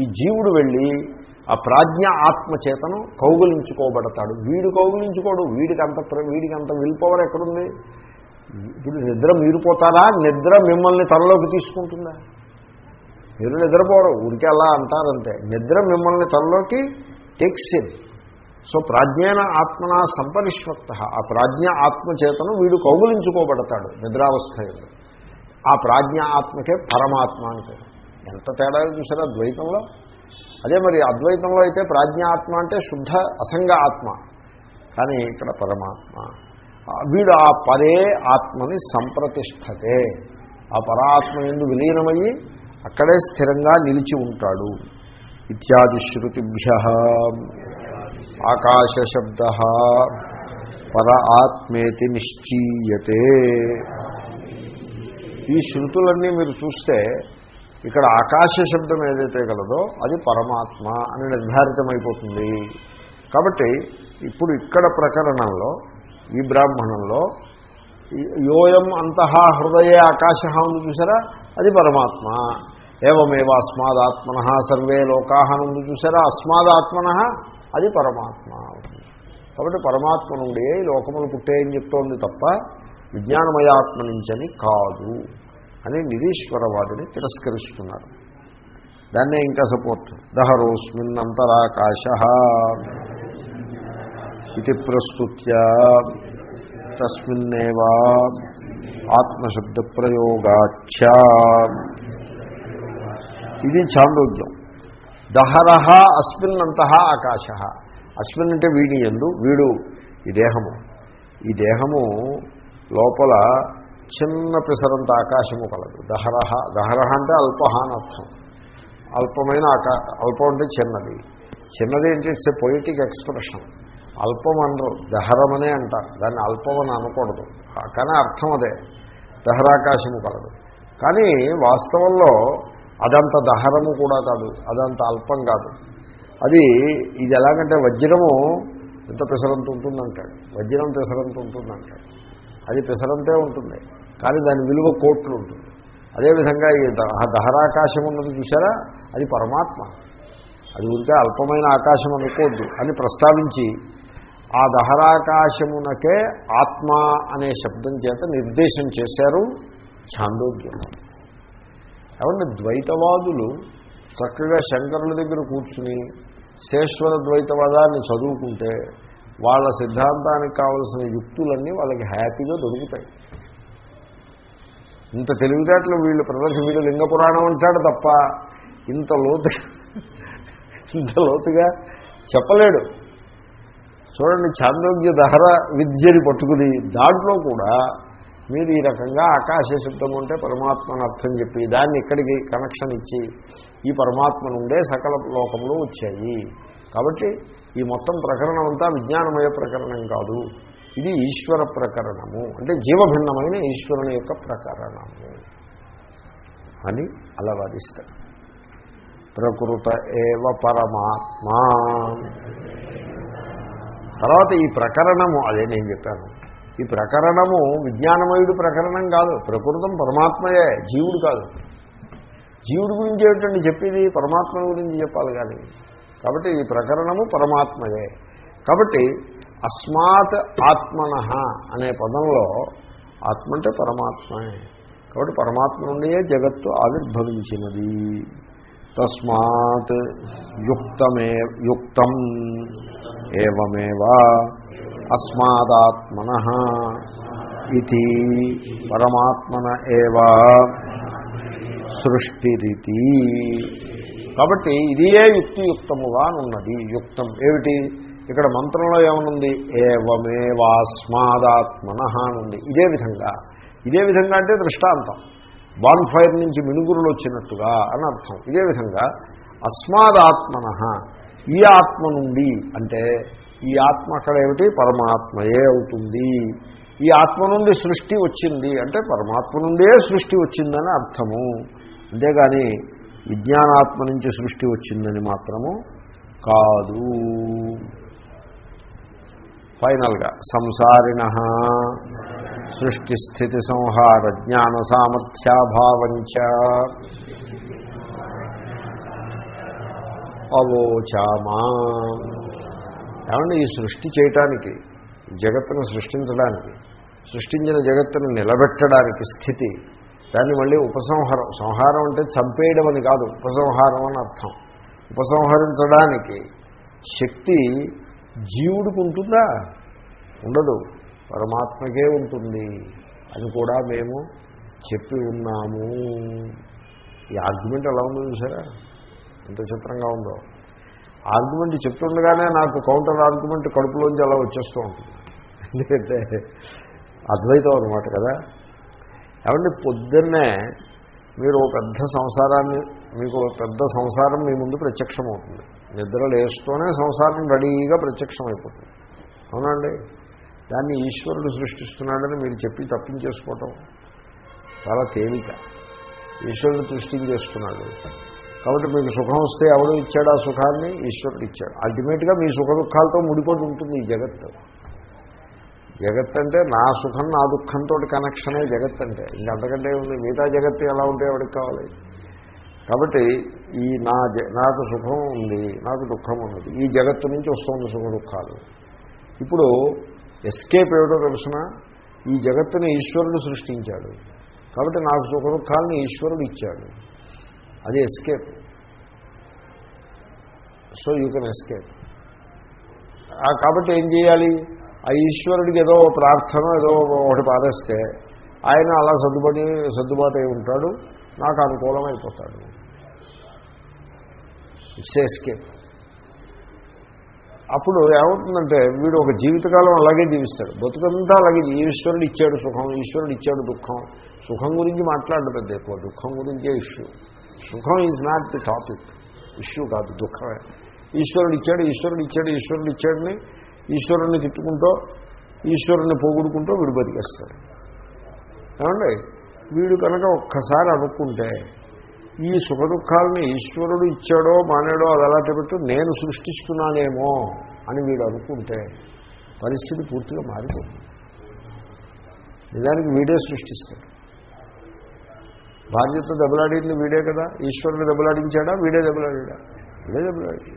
ఈ జీవుడు వెళ్ళి ఆ ప్రాజ్ఞ ఆత్మచేతను కౌగులించుకోబడతాడు. వీడు కౌగులించుకోడు వీడికి అంత వీడికి అంత విల్ పవర్ ఎక్కడుంది? ఇప్పుడు నిద్ర మీరిపోతారా? నిద్ర మిమ్మల్ని తనలోకి తీసుకుంటుందా? మీరు నిద్రపోరు ఊరికే అలా అంటారంతే నిద్ర మిమ్మల్ని తనలోకి టెక్సిన్ సో ప్రాజ్ఞాన ఆత్మన సంపరిష్వక్త. ఆ ప్రాజ్ఞ ఆత్మచేతను వీడు కౌగులించుకోబడతాడు నిద్రావస్థ ఆ ప్రాజ్ఞ ఆత్మకే పరమాత్మ అంటే. ఎంత తేడా చూసారా ద్వైతంలో? అదే మరి అద్వైతంలో అయితే ప్రాజ్ఞాత్మ అంటే శుద్ధ అసంగ ఆత్మ. కానీ ఇక్కడ పరమాత్మ. వీడు ఆ పరే ఆత్మని సంప్రతిష్టతే ఆ పరాత్మ ఎందు విలీనమయ్యి అక్కడే స్థిరంగా నిలిచి ఉంటాడు. ఇత్యాది శృతిభ్య. ఆకాశశబ్ద పర ఆత్మేతి నిశ్చీయతే. ఈ శృతులన్నీ మీరు చూస్తే ఇక్కడ ఆకాశ శబ్దం ఏదైతే కలదో అది పరమాత్మ అని నిర్ధారితమైపోతుంది. కాబట్టి ఇప్పుడు ఇక్కడ ప్రకరణంలో ఈ బ్రాహ్మణంలో యోయం అంతః హృదయ ఆకాశ ఉంది చూసారా? అది పరమాత్మ. ఏవమేవ అస్మాదాత్మన సర్వే లోకాహ ఉంది చూసారా? అస్మాదాత్మన అది పరమాత్మ. కాబట్టి పరమాత్మ నుండి లోకములు పుట్టేయని చెప్తోంది తప్ప విజ్ఞానమయాత్మ నుంచని కాదు. అని నిరీశ్వరవాదిని తిరస్కరిస్తున్నారు. దాన్నే ఇంకా సపోర్ట్. దహరోస్మిన్ అంతరాకాశ ఇది ప్రస్తుత్య. తస్మిన్నేవా ఆత్మశబ్ద ప్రయోగాచ ఇది చాందోగ్యం దహరహ అస్మిన్నంత ఆకాశ. అస్మిన్ అంటే వీడి ఎందు వీడు ఈ దేహము. ఈ దేహము లోపల చిన్న పిసరంత ఆకాశము కలదు. దహరహ దహరహ అంటే అల్పహ అని అర్థం. అల్పమైన ఆకా అల్పం అంటే చిన్నది. చిన్నది ఏంటి ఇట్స్ ఎ పొయిటిక్ ఎక్స్ప్రెషన్ అల్పం అనరు దహరమనే అంటారు. దాన్ని అల్పం అని అనకూడదు. కానీ అర్థం అదే. దహరాకాశము కలదు. కానీ వాస్తవంలో అదంత దహరము కూడా కాదు అదంత అల్పం కాదు. అది ఇది ఎలాగంటే వజ్రము ఎంత పెసరంత ఉంటుందంటాడు? వజ్రం పెసరంత ఉంటుందంటాడు. అది పిసరంతే ఉంటుంది. కానీ దాని విలువ కోట్లు ఉంటుంది. అదేవిధంగా ఈ ఆ దహరాకాశం ఉన్నది చూసారా అది పరమాత్మ. అది ఉంటే అల్పమైన ఆకాశం అనుకోవద్దు. అని ప్రస్తావించి ఆ దహరాకాశమునకే ఆత్మ అనే శబ్దం చేత నిర్దేశం చేశారు ఛాందోగ్యం. ఏమంటే ద్వైతవాదులు చక్కగా శంకరుల దగ్గర కూర్చుని శేశ్వర ద్వైతవాదాన్ని చదువుకుంటే వాళ్ళ సిద్ధాంతానికి కావలసిన యుక్తులన్నీ వాళ్ళకి హ్యాపీగా దొరుకుతాయి. ఇంత తెలివితేటలు వీళ్ళు ప్రదర్శన వీళ్ళు లింగ పురాణం అంటాడు తప్ప ఇంత లోతు ఇంత లోతుగా చెప్పలేడు. చూడండి చాందోగ్య దహర విద్యని పట్టుకుని దాంట్లో కూడా మీరు ఈ రకంగా ఆకాశ శబ్దం ఉంటే పరమాత్మను అర్థం చెప్పి దాన్ని ఇక్కడికి కనెక్షన్ ఇచ్చి ఈ పరమాత్మ నుండే సకల లోకంలో వచ్చాయి. కాబట్టి ఈ మొత్తం ప్రకరణం అంతా విజ్ఞానమయ ప్రకరణం కాదు. ఇది ఈశ్వర ప్రకరణము. అంటే జీవభిన్నమైన ఈశ్వరుని యొక్క ప్రకరణము. అని అలా వాదిస్తాడు ప్రకృత ఏవ పరమాత్మా. తర్వాత ఈ ప్రకరణము అదే నేను చెప్పాను. ఈ ప్రకరణము విజ్ఞానమయుడు ప్రకరణం కాదు. ప్రకృతం పరమాత్మయే జీవుడు కాదు. జీవుడి గురించి ఏమిటండి చెప్పేది? పరమాత్మ గురించి చెప్పాలి కానీ. కాబట్టి ఈ ప్రకరణము పరమాత్మయే. కాబట్టి అస్మాత్ ఆత్మన అనే పదంలో ఆత్మ అంటే పరమాత్మే కాబట్టి పరమాత్మ నుండియే జగత్తు ఆవిర్భవించినది. తస్మాత్ యుక్తమే యుక్తం ఏమేవా అస్మాదాత్మన ఇది పరమాత్మన ఏవా సృష్టిరితి. కాబట్టి ఇదియే యుక్తియుక్తముగా ఉన్నది యుక్తం ఏమిటి? ఇక్కడ మంత్రంలో ఏమనుంది? ఏవమేవాస్మాదాత్మన అనుంది. ఇదే విధంగా. ఇదే విధంగా అంటే దృష్టాంతం. బాన్ ఫైర్ నుంచి మినుగురులు వచ్చినట్టుగా అని అర్థం. ఇదే విధంగా అస్మాదాత్మన ఈ ఆత్మ నుండి అంటే ఈ ఆత్మ అక్కడ ఏమిటి? పరమాత్మయే అవుతుంది. ఈ ఆత్మ నుండి సృష్టి వచ్చింది అంటే పరమాత్మ నుండే సృష్టి వచ్చిందని అర్థము. అంతేగాని విజ్ఞానాత్మ నుంచి సృష్టి వచ్చిందని మాత్రము కాదు. ఫైనల్గా సంసారిణ సృష్టిస్థితి సంహార జ్ఞాన సామర్థ్యాభావంచ అవోచామా. ఏమంటే ఈ సృష్టి చేయటానికి జగత్తును సృష్టించడానికి సృష్టించిన జగత్తును నిలబెట్టడానికి స్థితి దాన్ని మళ్ళీ ఉపసంహారం సంహారం అంటే చంపేయడం అని కాదు ఉపసంహారం అని అర్థం. ఉపసంహరించడానికి శక్తి జీవుడికి ఉంటుందా? ఉండదు. పరమాత్మకే ఉంటుంది అని కూడా మేము చెప్పి ఉన్నాము. ఈ ఆర్గ్యుమెంట్ ఎలా ఉందో చూసారా? ఎంత చిత్రంగా ఉందో. ఆర్గ్యుమెంట్ చెప్తుండగానే నాకు కౌంటర్ ఆర్గ్యుమెంట్ కడుపులోంచి అలా వచ్చేస్తూ ఉంటుంది. ఎందుకంటే అద్వైతం అనమాట కదా. ఏమంటే పొద్దున్నే మీరు ఒక పెద్ద సంసారాన్ని మీకు ఒక పెద్ద సంసారం మీ ముందు ప్రత్యక్షమవుతుంది. నిద్ర లేస్తూనే సంసారం రెడీగా ప్రత్యక్షమైపోతుంది. అవునండి దాన్ని ఈశ్వరుడు సృష్టిస్తున్నాడని మీరు చెప్పి తప్పించేసుకోవటం చాలా తేలిక. ఈశ్వరుడు సృష్టించేస్తున్నాడు కాబట్టి మీకు సుఖం వస్తే ఎవడు ఇచ్చాడు ఆ సుఖాన్ని? ఈశ్వరుడు ఇచ్చాడు. అల్టిమేట్గా మీ సుఖ దుఃఖాలతో ముడిపడి ఉంటుంది ఈ జగత్తు. జగత్ అంటే నా సుఖం నా దుఃఖంతో కనెక్షనే జగత్ అంటే ఇంకంతకంటే ఉంది మిగతా జగత్తు ఎలా ఉంటే ఎవరికి కావాలి. కాబట్టి ఈ నా జ- నాకు సుఖం ఉంది నాకు దుఃఖం ఉన్నది. ఈ జగత్తు నుంచి వస్తుంది సుఖ దుఃఖాలు. ఇప్పుడు ఎస్కేప్ ఏమిటో తెలిసిన? ఈ జగత్తుని ఈశ్వరుడు సృష్టించాడు. కాబట్టి నాకు సుఖ దుఃఖాలని ఈశ్వరుడు ఇచ్చాడు. అది escape so you can escape కాబట్టి ఏం చేయాలి? ఆ ఈశ్వరుడికి ఏదో ప్రార్థన ఏదో ఒకటి పారేస్తే ఆయన అలా సర్దుబడి సర్దుబాటు అయి ఉంటాడు. నాకు అనుకూలమైపోతాడు. ఇట్స్ ఎస్కేప్ అప్పుడు ఏమవుతుందంటే వీడు ఒక జీవితకాలం అలాగే జీవిస్తాడు. బతుకంతా అలాగే ఈశ్వరుడు ఇచ్చాడు సుఖం ఈశ్వరుడు ఇచ్చాడు దుఃఖం. సుఖం గురించి మాట్లాడడం పెద్ద ఎక్కువ. దుఃఖం గురించే ఇష్యూ సుఖం is not the topic issue కాదు దుఃఖమే. ఈశ్వరుడు ఇచ్చాడు ఈశ్వరుడు ఇచ్చాడు ఈశ్వరుడు ఇచ్చాడని ఈశ్వరుణ్ణి తిట్టుకుంటూ ఈశ్వరుణ్ణి పోగొడుకుంటూ వీడు బతికేస్తాడు. ఏమండి? వీడు కనుక ఒక్కసారి అనుకుంటే ఈ సుఖ దుఃఖాలని ఈశ్వరుడు ఇచ్చాడో మానేడో అది అలాంటి పెట్టు నేను సృష్టిస్తున్నానేమో అని వీడు అనుకుంటే పరిస్థితి పూర్తిగా మారిపోతుంది. నిజానికి వీడే సృష్టిస్తాడు. బాధ్యత దెబ్బలాడింది వీడే కదా? ఈశ్వరుడు దెబ్బలాడించాడా? వీడే దెబ్బలాడా వీడే దెబ్బలాడి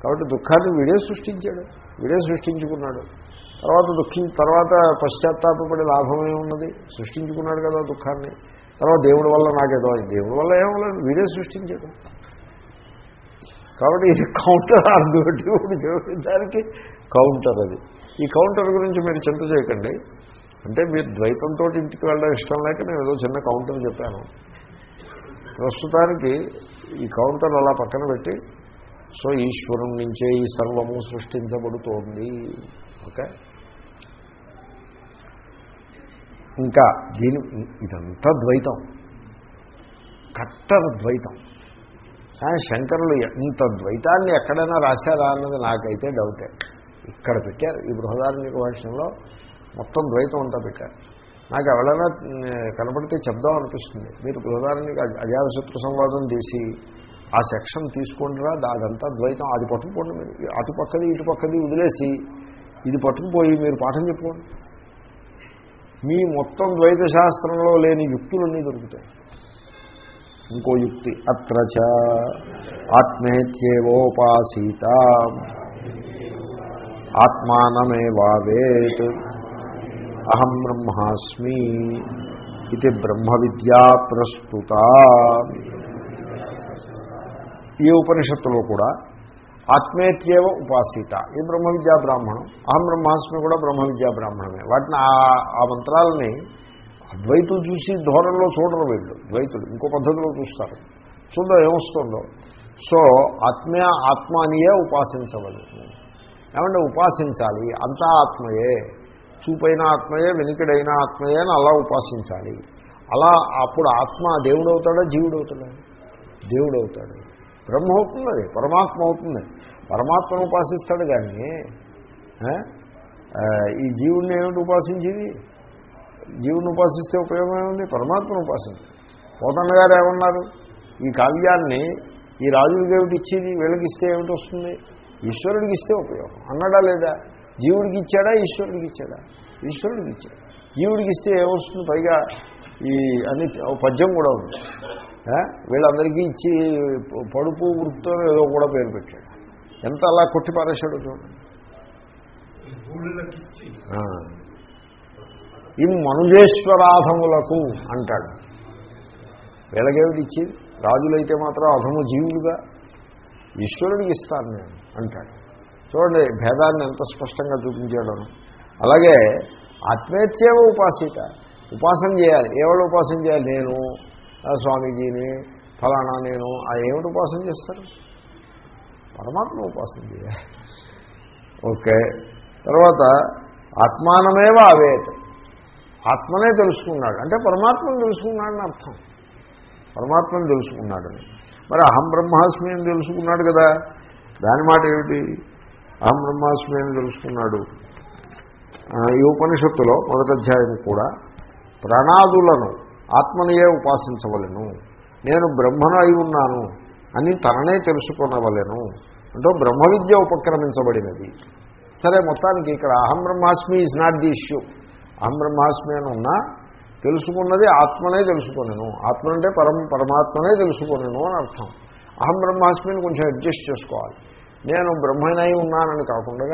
కాబట్టి దుఃఖాన్ని వీడే సృష్టించాడు. వీడే సృష్టించుకున్నాడు. తర్వాత దుఃఖి తర్వాత పశ్చాత్తాపడి లాభమే ఉన్నది. సృష్టించుకున్నాడు కదా దుఃఖాన్ని. తర్వాత దేవుడి వల్ల నాకేదో దేవుడి వల్ల ఏమవలేదు వీడే సృష్టించాడు. కాబట్టి ఇది కౌంటర్ ఆర్గ్యుమెంట్ ఇప్పుడు చూపించడానికి కౌంటర్ అది. ఈ కౌంటర్ గురించి మీరు చింత చేయకండి. అంటే మీరు ద్వైతంతో ఇంటికి వెళ్ళడం ఇష్టం లేక నేను ఏదో చిన్న కౌంటర్ చెప్పాను. ప్రస్తుతానికి ఈ కౌంటర్ అలా పక్కన పెట్టి సో ఈశ్వరం నుంచే ఈ సర్వము సృష్టించబడుతోంది. ఓకే? ఇంకా దీని ఇదంతా ద్వైతం. కట్టర్ ద్వైతం. కానీ శంకరులు ఇంత ద్వైతాన్ని ఎక్కడైనా రాశారా అన్నది నాకైతే డౌటే. ఇక్కడ పెట్టారు ఈ బృహదార్మిక భాషలో మొత్తం ద్వైతం అంతా పెట్టారు. నాకు ఎవరైనా కనపడితే చెప్దాం అనిపిస్తుంది. మీరు బృహదార్మిక అజాతశత్రు సంవాదం చేసి ఆ సెక్షన్ తీసుకుంటారా అదంతా ద్వైతం అది పట్టుకుపోండి మీరు. అటు పక్కది ఇటు పక్కది వదిలేసి ఇది పట్టుకుపోయి మీరు పాఠం చెప్పుకోండి. మీ మొత్తం ద్వైత శాస్త్రంలో లేని యుక్తులన్నీ దొరుకుతాయి. ఇంకో యుక్తి అత్రచ ఆత్మేత్యేవోపాసీత. ఆత్మానమేవావేత్. అహం బ్రహ్మాస్మి. ఇది బ్రహ్మ విద్యా ప్రస్తుత. ఈ ఉపనిషత్తులో కూడా ఆత్మేత్యేవ ఉపాసిత. ఈ బ్రహ్మ విద్యా బ్రాహ్మణం. అహం బ్రహ్మాస్మి కూడా బ్రహ్మ విద్యా బ్రాహ్మణమే. వాటిని ఆ మంత్రాలని అద్వైతులు చూసి ధోరణిలో చూడరు వీళ్ళు. ద్వైతులు ఇంకో పద్ధతిలో చూస్తారు. చూద్దాం ఏమొస్తుందో. సో ఆత్మీయ ఆత్మ అనియే ఉపాసించవలదు ఏమంటే ఉపాసించాలి. అంతా ఆత్మయే. చూపైన ఆత్మయే వెనుకడైన ఆత్మయే అని అలా ఉపాసించాలి. అలా అప్పుడు ఆత్మ దేవుడవుతాడా? జీవుడవుతాడా? దేవుడవుతాడు. బ్రహ్మ అవుతుంది అది పరమాత్మ అవుతుంది. పరమాత్మను ఉపాసిస్తాడు కానీ ఈ జీవుడిని ఏమిటి ఉపాసించేది? జీవుని ఉపాసిస్తే ఉపయోగం ఏముంది? పరమాత్మను ఉపాసించి. పోతన్న గారు ఏమన్నారు? ఈ కావ్యాన్ని ఈ రాజులకి ఏమిటి ఇచ్చేది? వీళ్ళకి ఇస్తే ఏమిటి వస్తుంది? ఈశ్వరుడికి ఇస్తే ఉపయోగం. అన్నాడా లేదా? జీవుడికి ఇచ్చాడా? ఈశ్వరుడికి ఇచ్చాడా? ఈశ్వరుడికి ఇచ్చాడు. జీవుడికి ఇస్తే ఏమొస్తుంది? పైగా ఈ అన్ని పద్యం కూడా ఉంది. వీళ్ళందరికీ ఇచ్చి పడుపు వృత్తో ఏదో కూడా పేరు పెట్టాడు. ఎంత అలా కొట్టి పారేశాడు చూడండి. ఈ మనుజేశ్వరాధములకు అంటాడు. వీళ్ళకేమిటి ఇచ్చేది? రాజులైతే మాత్రం అధము జీవులుగా ఈశ్వరుడికి ఇస్తాను నేను అంటాడు. చూడండి భేదాన్ని ఎంత స్పష్టంగా చూపించాడు. అలాగే ఆత్మేత్యేవ ఉపాసిత. ఉపాసన చేయాలి. ఎవరు ఉపాసన చేయాలి? నేను స్వామీజీని ఫలానా నేను ఆ ఏమిటి ఉపాసన చేస్తారు? పరమాత్మ ఉపాసన చేయాలి. ఓకే. తర్వాత ఆత్మానమేవ అవేత్ ఆత్మనే తెలుసుకున్నాడు. అంటే పరమాత్మను తెలుసుకున్నాడని అర్థం. పరమాత్మను తెలుసుకున్నాడని మరి అహం బ్రహ్మాస్మి అని తెలుసుకున్నాడు కదా. దాని మాట ఏమిటి? అహం బ్రహ్మాస్మి అని తెలుసుకున్నాడు. ఈ ఉపనిషత్తులో మొదటి అధ్యాయం కూడా ప్రణాదులను ఆత్మనియే ఉపాసించవలను. నేను బ్రహ్మను అయి ఉన్నాను అని తననే తెలుసుకునవలను. అంటే బ్రహ్మ విద్య ఉపక్రమించబడినది. సరే మొత్తానికి ఇక్కడ అహం బ్రహ్మాస్మి ఈజ్ నాట్ ది ఇష్యూ అహం బ్రహ్మాస్మి అని ఉన్నా తెలుసుకున్నది ఆత్మనే తెలుసుకునేను. ఆత్మ అంటే పరం పరమాత్మనే తెలుసుకునేను అని అర్థం. అహం బ్రహ్మాస్మిని కొంచెం అడ్జస్ట్ చేసుకోవాలి. నేను బ్రహ్మనై ఉన్నానని కాకుండా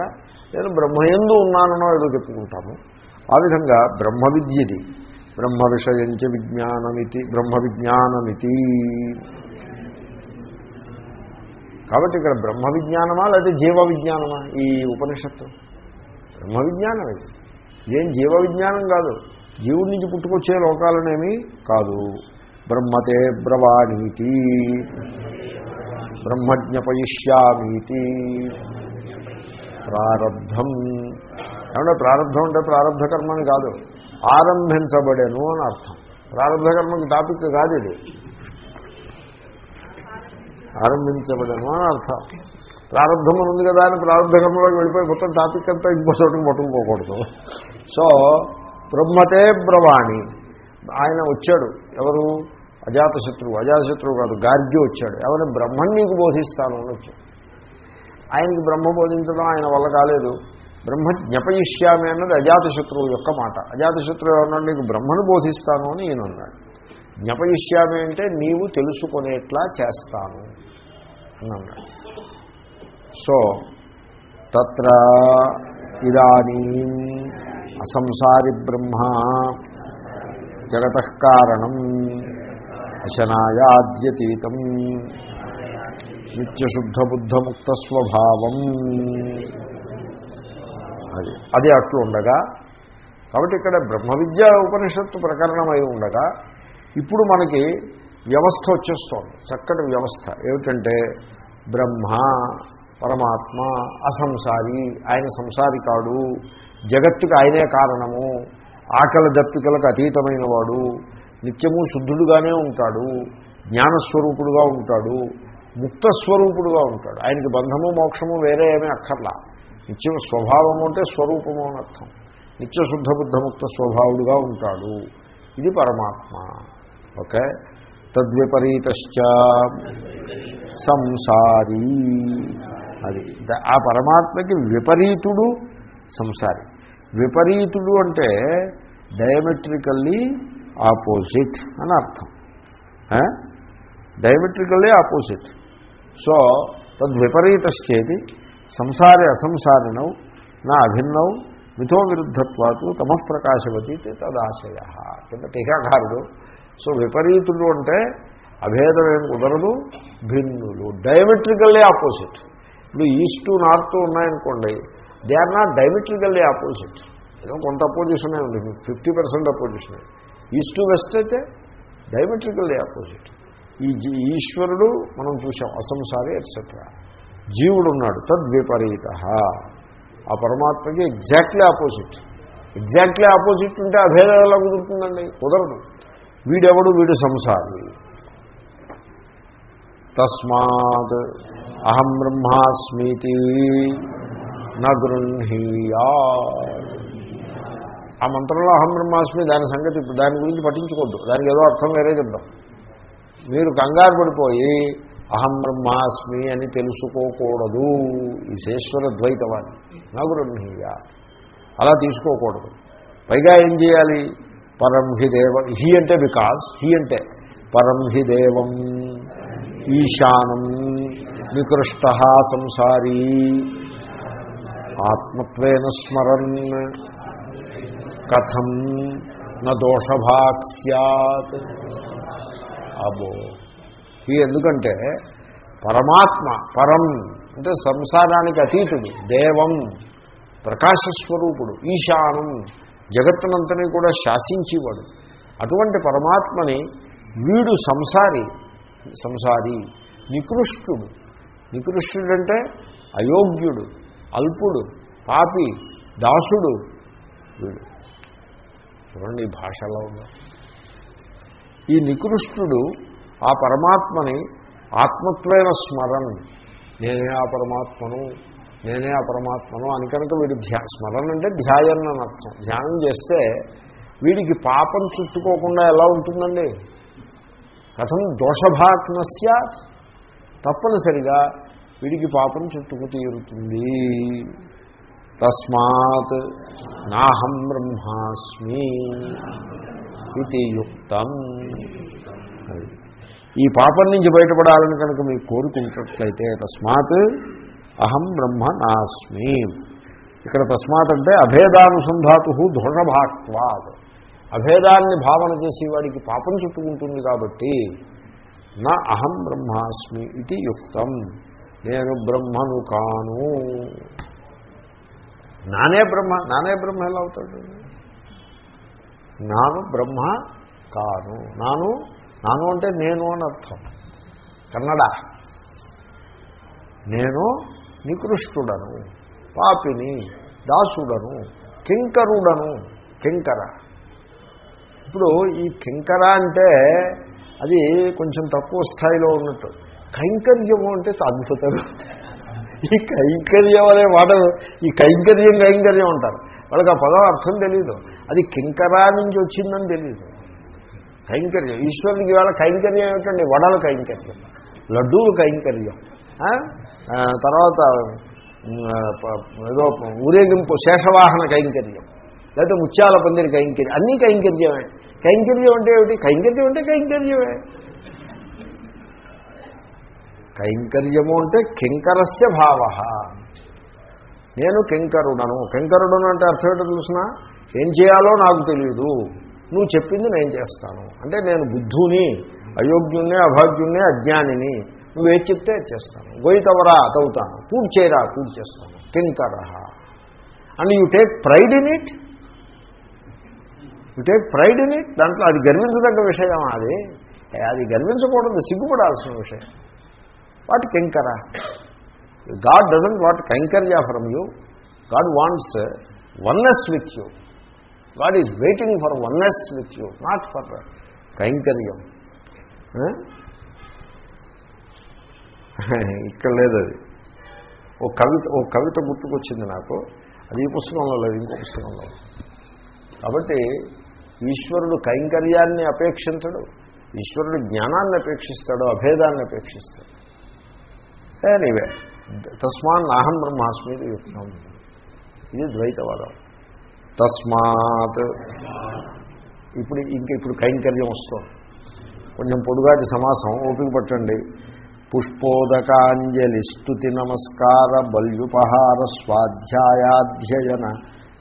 నేను బ్రహ్మయందు ఉన్నాననో ఏదో చెప్పుకుంటాను ఆ విధంగా బ్రహ్మ విద్యది బ్రహ్మ విషయంచ విజ్ఞానమితి బ్రహ్మ విజ్ఞానమితి కాబట్టి ఇక్కడ బ్రహ్మ విజ్ఞానమా లేదా జీవ విజ్ఞానమా ఈ ఉపనిషత్తు. బ్రహ్మ విజ్ఞానం ఇది. ఇదేం జీవ విజ్ఞానం కాదు. జీవుడి నుంచి పుట్టుకొచ్చే లోకాలనేమి కాదు. బ్రహ్మతే బ్రవాణీతి. బ్రహ్మజ్ఞపయిష్యామీతి ప్రారంధం ఏమంటే ప్రారంధం అంటే ప్రారంభ కర్మని కాదు. ఆరంభించబడేను అని అర్థం. ప్రారంభకర్మకి టాపిక్ కాదు ఇది. ఆరంభించబడను అని అర్థం. ప్రారంభం ఉంది కదా అని ప్రారంభకర్మలోకి వెళ్ళిపోయి మొత్తం టాపిక్ అంతా ఇంకో చోటుకు పట్టుకుపోకూడదు సో బ్రహ్మతే బ్రవాణి. ఆయన వచ్చాడు. ఎవరు? అజాతశత్రువు. అజాతశత్రువు కాదు గార్గి వచ్చాడు. ఎవరిని బ్రహ్మం నీకు బోధిస్తాను అని వచ్చాడు. ఆయనకి బ్రహ్మ బోధించడం ఆయన వల్ల కాలేదు. బ్రహ్మ జ్ఞపయిష్యామి అన్నది అజాతశత్రువు యొక్క మాట. అజాతశత్రువు ఏమన్నాడు? నీకు బ్రహ్మను బోధిస్తాను అని ఈయన అన్నాడు. జ్ఞపయిష్యామి అంటే నీవు తెలుసుకునేట్లా చేస్తాను అని అన్నాడు. సో తత్ర ఇదానీ అసంసారి బ్రహ్మ జగత కారణం అశనాయాద్యతీతం. నిత్యశుద్ధబుద్ధముక్త స్వభావం. అది. అది అట్లు ఉండగా కాబట్టి ఇక్కడ బ్రహ్మ విద్య ఉపనిషత్తు ప్రకరణమై ఉండగా ఇప్పుడు మనకి వ్యవస్థ వచ్చేస్తోంది. చక్కటి వ్యవస్థ. ఏమిటంటే బ్రహ్మ పరమాత్మ అసంసారి ఆయన సంసారి కాడు జగత్తుకు ఆయనే కారణము ఆకలి దప్పికలకు అతీతమైన వాడు నిత్యము శుద్ధుడుగానే ఉంటాడు జ్ఞానస్వరూపుడుగా ఉంటాడు ముక్త స్వరూపుడుగా ఉంటాడు. ఆయనకి బంధము మోక్షము వేరే ఏమీ అక్కర్లా. నిత్య స్వభావము అంటే స్వరూపము అని అర్థం. నిత్య శుద్ధ బుద్ధముక్త స్వభావుడుగా ఉంటాడు. ఇది పరమాత్మ. ఓకే? తద్విపరీతశ్చ సంసారీ. అది. ఆ పరమాత్మకి విపరీతుడు సంసారి. విపరీతుడు అంటే డయమెట్రికల్లీ ఆపోజిట్ అని అర్థం. డయమెట్రికల్లీ ఆపోజిట్. సో తద్విపరీతశ్చేది సంసారి అసంసారినౌ నా అభిన్నౌ మిథో విరుద్ధత్వాతు తమః ప్రకాశవతి తదాశయ. కింద టీకాకారుడు. సో విపరీతులు అంటే అభేదం ఏం కుదరదు భిన్నులు. Diametrically opposite. ఇప్పుడు ఈస్ట్ నార్త్ ఉన్నాయనుకోండి they are not diametrically opposite. ఏదో కొంత అపోజిషనే ఉంది ఫిఫ్టీ పర్సెంట్ అపోజిషనే. ఈస్ట్ వెస్ట్ అయితే డైమెట్రికల్లీ ఆపోజిట్. ఈ జీ- ఈశ్వరుడు మనం చూసాం అసంసారి ఎట్సెట్రా. జీవుడు ఉన్నాడు తద్విపరీత. ఆ పరమాత్మకి ఎగ్జాక్ట్లీ ఆపోజిట్ ఎగ్జాక్ట్లీ ఆపోజిట్ ఉంటే అభేదం ఎలా కుదురుతుందండి? కుదరదు. వీడెవడు? వీడు సంసారి. తస్మాత్ అహం బ్రహ్మాస్మితి నగృహీయా ఆ మంత్రంలో అహం బ్రహ్మాస్మి దాని సంగతి దాని గురించి పట్టించుకోవద్దు. దానికి ఏదో అర్థం వేరే చెప్దాం. మీరు కంగారు పడిపోయి అహం బ్రహ్మాస్మి అని తెలుసుకోకూడదు. ఈ శేశ్వర ద్వైతవాది. నగురుహీయ అలా తీసుకోకూడదు. పైగా ఏం చేయాలి? పరం హి దేవ. హి అంటే బికాస్ హి అంటే పరం హి దేవం. ఈశానం నికృష్ట సంసారీ. ఆత్మత్వేన స్మరన్. కథం నోషభాక్ సత్ అబో ఈ ఎందుకంటే పరమాత్మ పరం అంటే సంసారానికి అతీతుడు దేవం ప్రకాశస్వరూపుడు ఈశానం జగత్తునంతని కూడా శాసించేవాడు. అటువంటి పరమాత్మని వీడు సంసారి సంసారి నికృష్టుడు. నికృష్టుడంటే అయోగ్యుడు అల్పుడు పాపి దాసుడు వీడు. చూడండి భాషలో. ఉన్నా ఈ నికృష్టుడు ఆ పరమాత్మని ఆత్మత్వేన స్మరణ. నేనే ఆ పరమాత్మను నేనే ఆ పరమాత్మను అని కనుక వీడి ధ్యా స్మరణ అంటే ధ్యాయం అని అర్థం. ధ్యానం చేస్తే వీడికి పాపం చుట్టుకోకుండా ఎలా ఉంటుందండి? కథం దోషభాగ్న తప్పనిసరిగా వీడికి పాపం చుట్టుకు తీరుతుంది. తస్మాత్ నాహం బ్రహ్మాస్మి ఇది యుక్తం. అది. ఈ పాపం నుంచి బయటపడాలని కనుక మీరు కోరుకుంటున్నట్లయితే తస్మాత్ అహం బ్రహ్మ నాస్మి. ఇక్కడ తస్మాత్ అంటే అభేదానుసంధాతు దోషభాక్వాద్ అభేదాన్ని భావన చేసేవాడికి పాపం చుట్టుకుంటుంది కాబట్టి నా అహం బ్రహ్మాస్మి ఇది యుక్తం. నేను బ్రహ్మను కాను. నానే బ్రహ్మ నానే బ్రహ్మ ఎలా అవుతాడు? నాను బ్రహ్మ కాను. నాను నాను అంటే నేను అని అర్థం. కన్నడ. నేను నికృష్టుడను పాపిని దాసుడను కింకరుడను కింకర. ఇప్పుడు ఈ కింకర అంటే అది కొంచెం తక్కువ స్థాయిలో ఉన్నట్టు. కైంకర్యము అంటే అద్భుతం ఈ కైంకర్యం అనే మాట ఈ కైంకర్యం కైంకర్యం అంటారు. వాళ్ళకి ఆ పదం అర్థం తెలియదు అది కింకరా నుంచి వచ్చిందని తెలియదు కైంకర్యం. ఈశ్వరునికి ఇవాళ కైంకర్యం ఏమిటండి? వడల కైంకర్యం. లడ్డూలు కైంకర్యం. తర్వాత ఏదో ఊరేగింపు శేషవాహన కైంకర్యం. లేకపోతే ముత్యాల పందిరి కైంకర్యం. అన్నీ కైంకర్యమే. కైంకర్యం అంటే ఏమిటి? కైంకర్యం అంటే కైంకర్యమే. కైంకర్యము అంటే కింకరస్య భావ. నేను కింకరుడను. కింకరుడను అంటే అర్థం ఏంటో తెలుసిన? ఏం చేయాలో నాకు తెలియదు నువ్వు చెప్పింది నేను చేస్తాను. అంటే నేను బుద్ధుని అయోగ్యుణ్ణి అభాగ్యుణ్ణి అజ్ఞానిని నువ్వు చెప్తే చేస్తాను. గోయితవరా అతవుతాను పూర్తి చేయరా పూర్తి చేస్తాను కింకర and you take pride in it you take pride in it దాంట్లో అది గర్వించదగ్గ విషయం అది. అది గర్వించకూడదు సిగ్గుపడాల్సిన విషయం. వాట్ కెంకర God doesn't what కైంకర్యా from you God wants oneness with you God is waiting for oneness with you not for కైంకర్యం. ఇక్కడ లేదు అది. ఓ కవిత ఓ కవిత గుర్తుకొచ్చింది నాకు. అది ఈ పుస్తకంలో లేదు ఇంకో పుస్తకంలో. కాబట్టి ఈశ్వరుడు కైంకర్యాన్ని అపేక్షించడు ఈశ్వరుడు జ్ఞానాన్ని అపేక్షిస్తాడు అభేదాన్ని అపేక్షిస్తాడు. ఎనీవే తస్మాన్ నాహం బ్రహ్మాస్మి ఇది యుక్తం. ఇది ద్వైతవాదం. తస్మాత్. ఇప్పుడు ఇంక ఇప్పుడు కైంకర్యం వస్తుంది. కొంచెం పొడుగాటి సమాసం ఓపిక పట్టండి. పుష్పోదకాంజలి స్తుతి నమస్కార బల్యుపహార స్వాధ్యాయాధ్యయన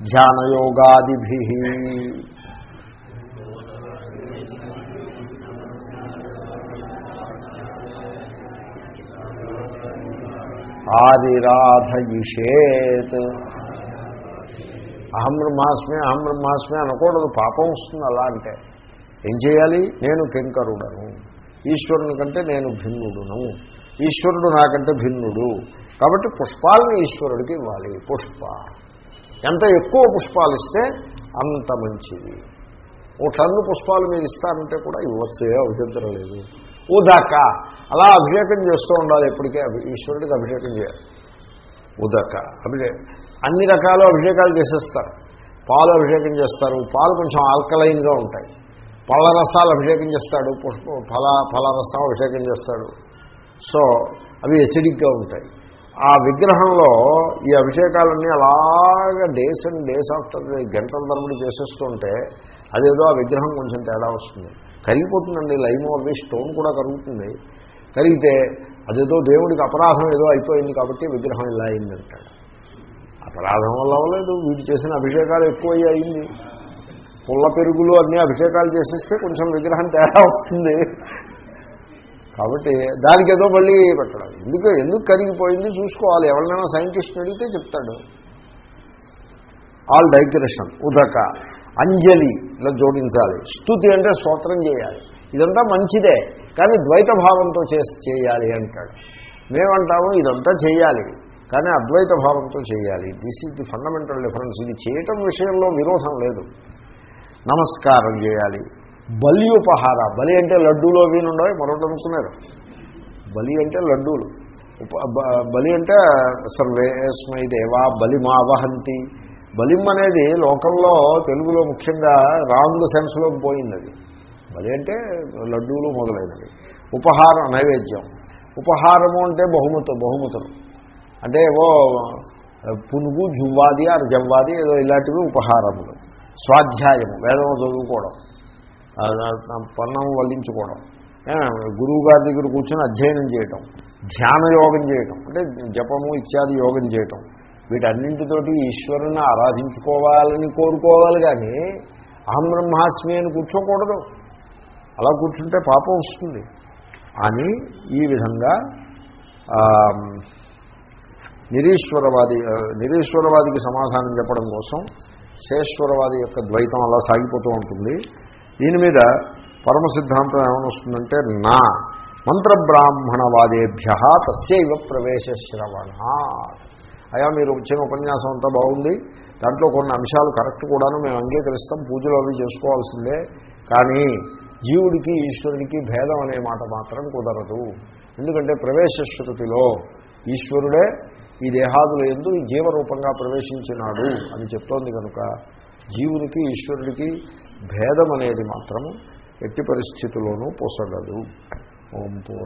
ధ్యానయోగాదిభి. ఆదిరాధయిషేత్. అహం బ్రహ్మాస్మి అహం బ్రహ్మాస్మి అనకూడదు పాపం వస్తుంది అలా అంటే. ఏం చేయాలి? నేను కింకరుడను. ఈశ్వరుని కంటే నేను భిన్నుడును. ఈశ్వరుడు నాకంటే భిన్నుడు. కాబట్టి పుష్పాలను ఈశ్వరుడికి ఇవ్వాలి పుష్ప. ఎంత ఎక్కువ పుష్పాలు ఇస్తే అంత మంచిది. ఓ టన్ను పుష్పాలు మీరు ఇస్తారంటే కూడా ఇవ్వచ్చు అభ్యంతరం లేదు. ఉదక అలా అభిషేకం చేస్తూ ఉండాలి ఎప్పటికే. ఈశ్వరుడికి అభిషేకం చేయాలి. ఉదక. అభిషేక అన్ని రకాల అభిషేకాలు చేసేస్తారు. పాలు అభిషేకం చేస్తారు. పాలు కొంచెం ఆల్కలైన్గా ఉంటాయి. పళ్ళ రసాలు అభిషేకం చేస్తాడు. పుష్ప ఫల ఫల రసం అభిషేకం చేస్తాడు. సో అవి ఎసిడిక్గా ఉంటాయి. ఆ విగ్రహంలో ఈ అభిషేకాలన్నీ అలాగా డేస్ అండ్ డేస్ ఆఫ్టర్ గంటల తరబడి చేసేస్తుంటే అదేదో ఆ విగ్రహం కొంచెం తేడా వస్తుంది. కరిగిపోతుందండి. లైమ్ అవి స్టోన్ కూడా కరుగుతుంది. కరిగితే అదేదో దేవుడికి అపరాధం ఏదో అయిపోయింది కాబట్టి విగ్రహం ఇలా అయిందంటాడు అపరాధం వల్ల అవ్వలేదు వీడు చేసిన అభిషేకాలు ఎక్కువ అయింది. పుల్ల పెరుగులు అన్నీ అభిషేకాలు చేసేస్తే కొంచెం విగ్రహం తేడా వస్తుంది. కాబట్టి దానికి ఏదో మళ్ళీ పెట్టడం. ఎందుకు ఎందుకు కరిగిపోయింది చూసుకోవాలి. ఎవరినైనా సైంటిస్ట్ అడిగితే చెప్తాడు. ఆల్ డైగ్రెషన్ ఉదక అంజలి ఇలా జోడించాలి. స్థుతి అంటే స్తోత్రం చేయాలి. ఇదంతా మంచిదే. కానీ ద్వైత భావంతో చేసి చేయాలి అంటాడు. మేమంటాము ఇదంతా చేయాలి. కానీ అద్వైత భావంతో చేయాలి. This is the fundamental difference. ఇది చేయటం విషయంలో విరోధం లేదు. నమస్కారం చేయాలి. బలి ఉపహార. బలి అంటే లడ్డూలో ఉండవు? మరొకటి అనుకున్నారు బలి అంటే లడ్డూలు. బలి అంటే సర్వేస్మై దేవా బలి మా వహంతి. బలిం అనేది లోకంలో తెలుగులో ముఖ్యంగా రాంగ్ సెన్స్లోకి పోయింది అది. బలి అంటే లడ్డూలు మొదలైనవి. ఉపహారం నైవేద్యం. ఉపహారము అంటే బహుమతు బహుమతులు. అంటే ఏవో పునుగు జువ్వాది ఆర్ జవ్వాది ఏదో ఇలాంటివి ఉపహారములు. స్వాధ్యాయము వేదం చదువుకోవడం. పన్నం వల్లించుకోవడం. గురువు గారి దగ్గర కూర్చొని అధ్యయనం చేయటం. ధ్యాన యోగం చేయటం. అంటే జపము ఇత్యాది యోగం చేయటం. వీటన్నింటితోటి ఈశ్వరుని ఆరాధించుకోవాలని కోరుకోవాలి కానీ అహం బ్రహ్మాస్మి అని కూర్చోకూడదు. అలా కూర్చుంటే పాపం వస్తుంది. అని ఈ విధంగా నిరీశ్వరవాది నిరీశ్వరవాదికి సమాధానం చెప్పడం కోసం శేశ్వరవాది యొక్క ద్వైతం అలా సాగిపోతూ ఉంటుంది. దీని మీద పరమ సిద్ధాంతం ఏమనొస్తుందంటే నా మంత్రబ్రాహ్మణవాదేభ్య తస్యైవ ప్రవేశ శ్రవణాత్ అయా మీరు వచ్చిన ఉపన్యాసం అంతా బాగుంది. దాంట్లో కొన్ని అంశాలు కరెక్ట్ కూడాను మేము అంగీకరిస్తాం పూజలు అవి చేసుకోవాల్సిందే. కానీ జీవుడికి ఈశ్వరుడికి భేదం అనే మాట మాత్రం కుదరదు. ఎందుకంటే ప్రవేశ శృతిలో ఈశ్వరుడే ఈ దేహాదుల ఎందు జీవరూపంగా ప్రవేశించినాడు అని చెప్తోంది కనుక జీవునికి ఈశ్వరుడికి భేదం అనేది మాత్రము ఎట్టి పరిస్థితుల్లోనూ పొసగదు. ఓం పూర్ణ.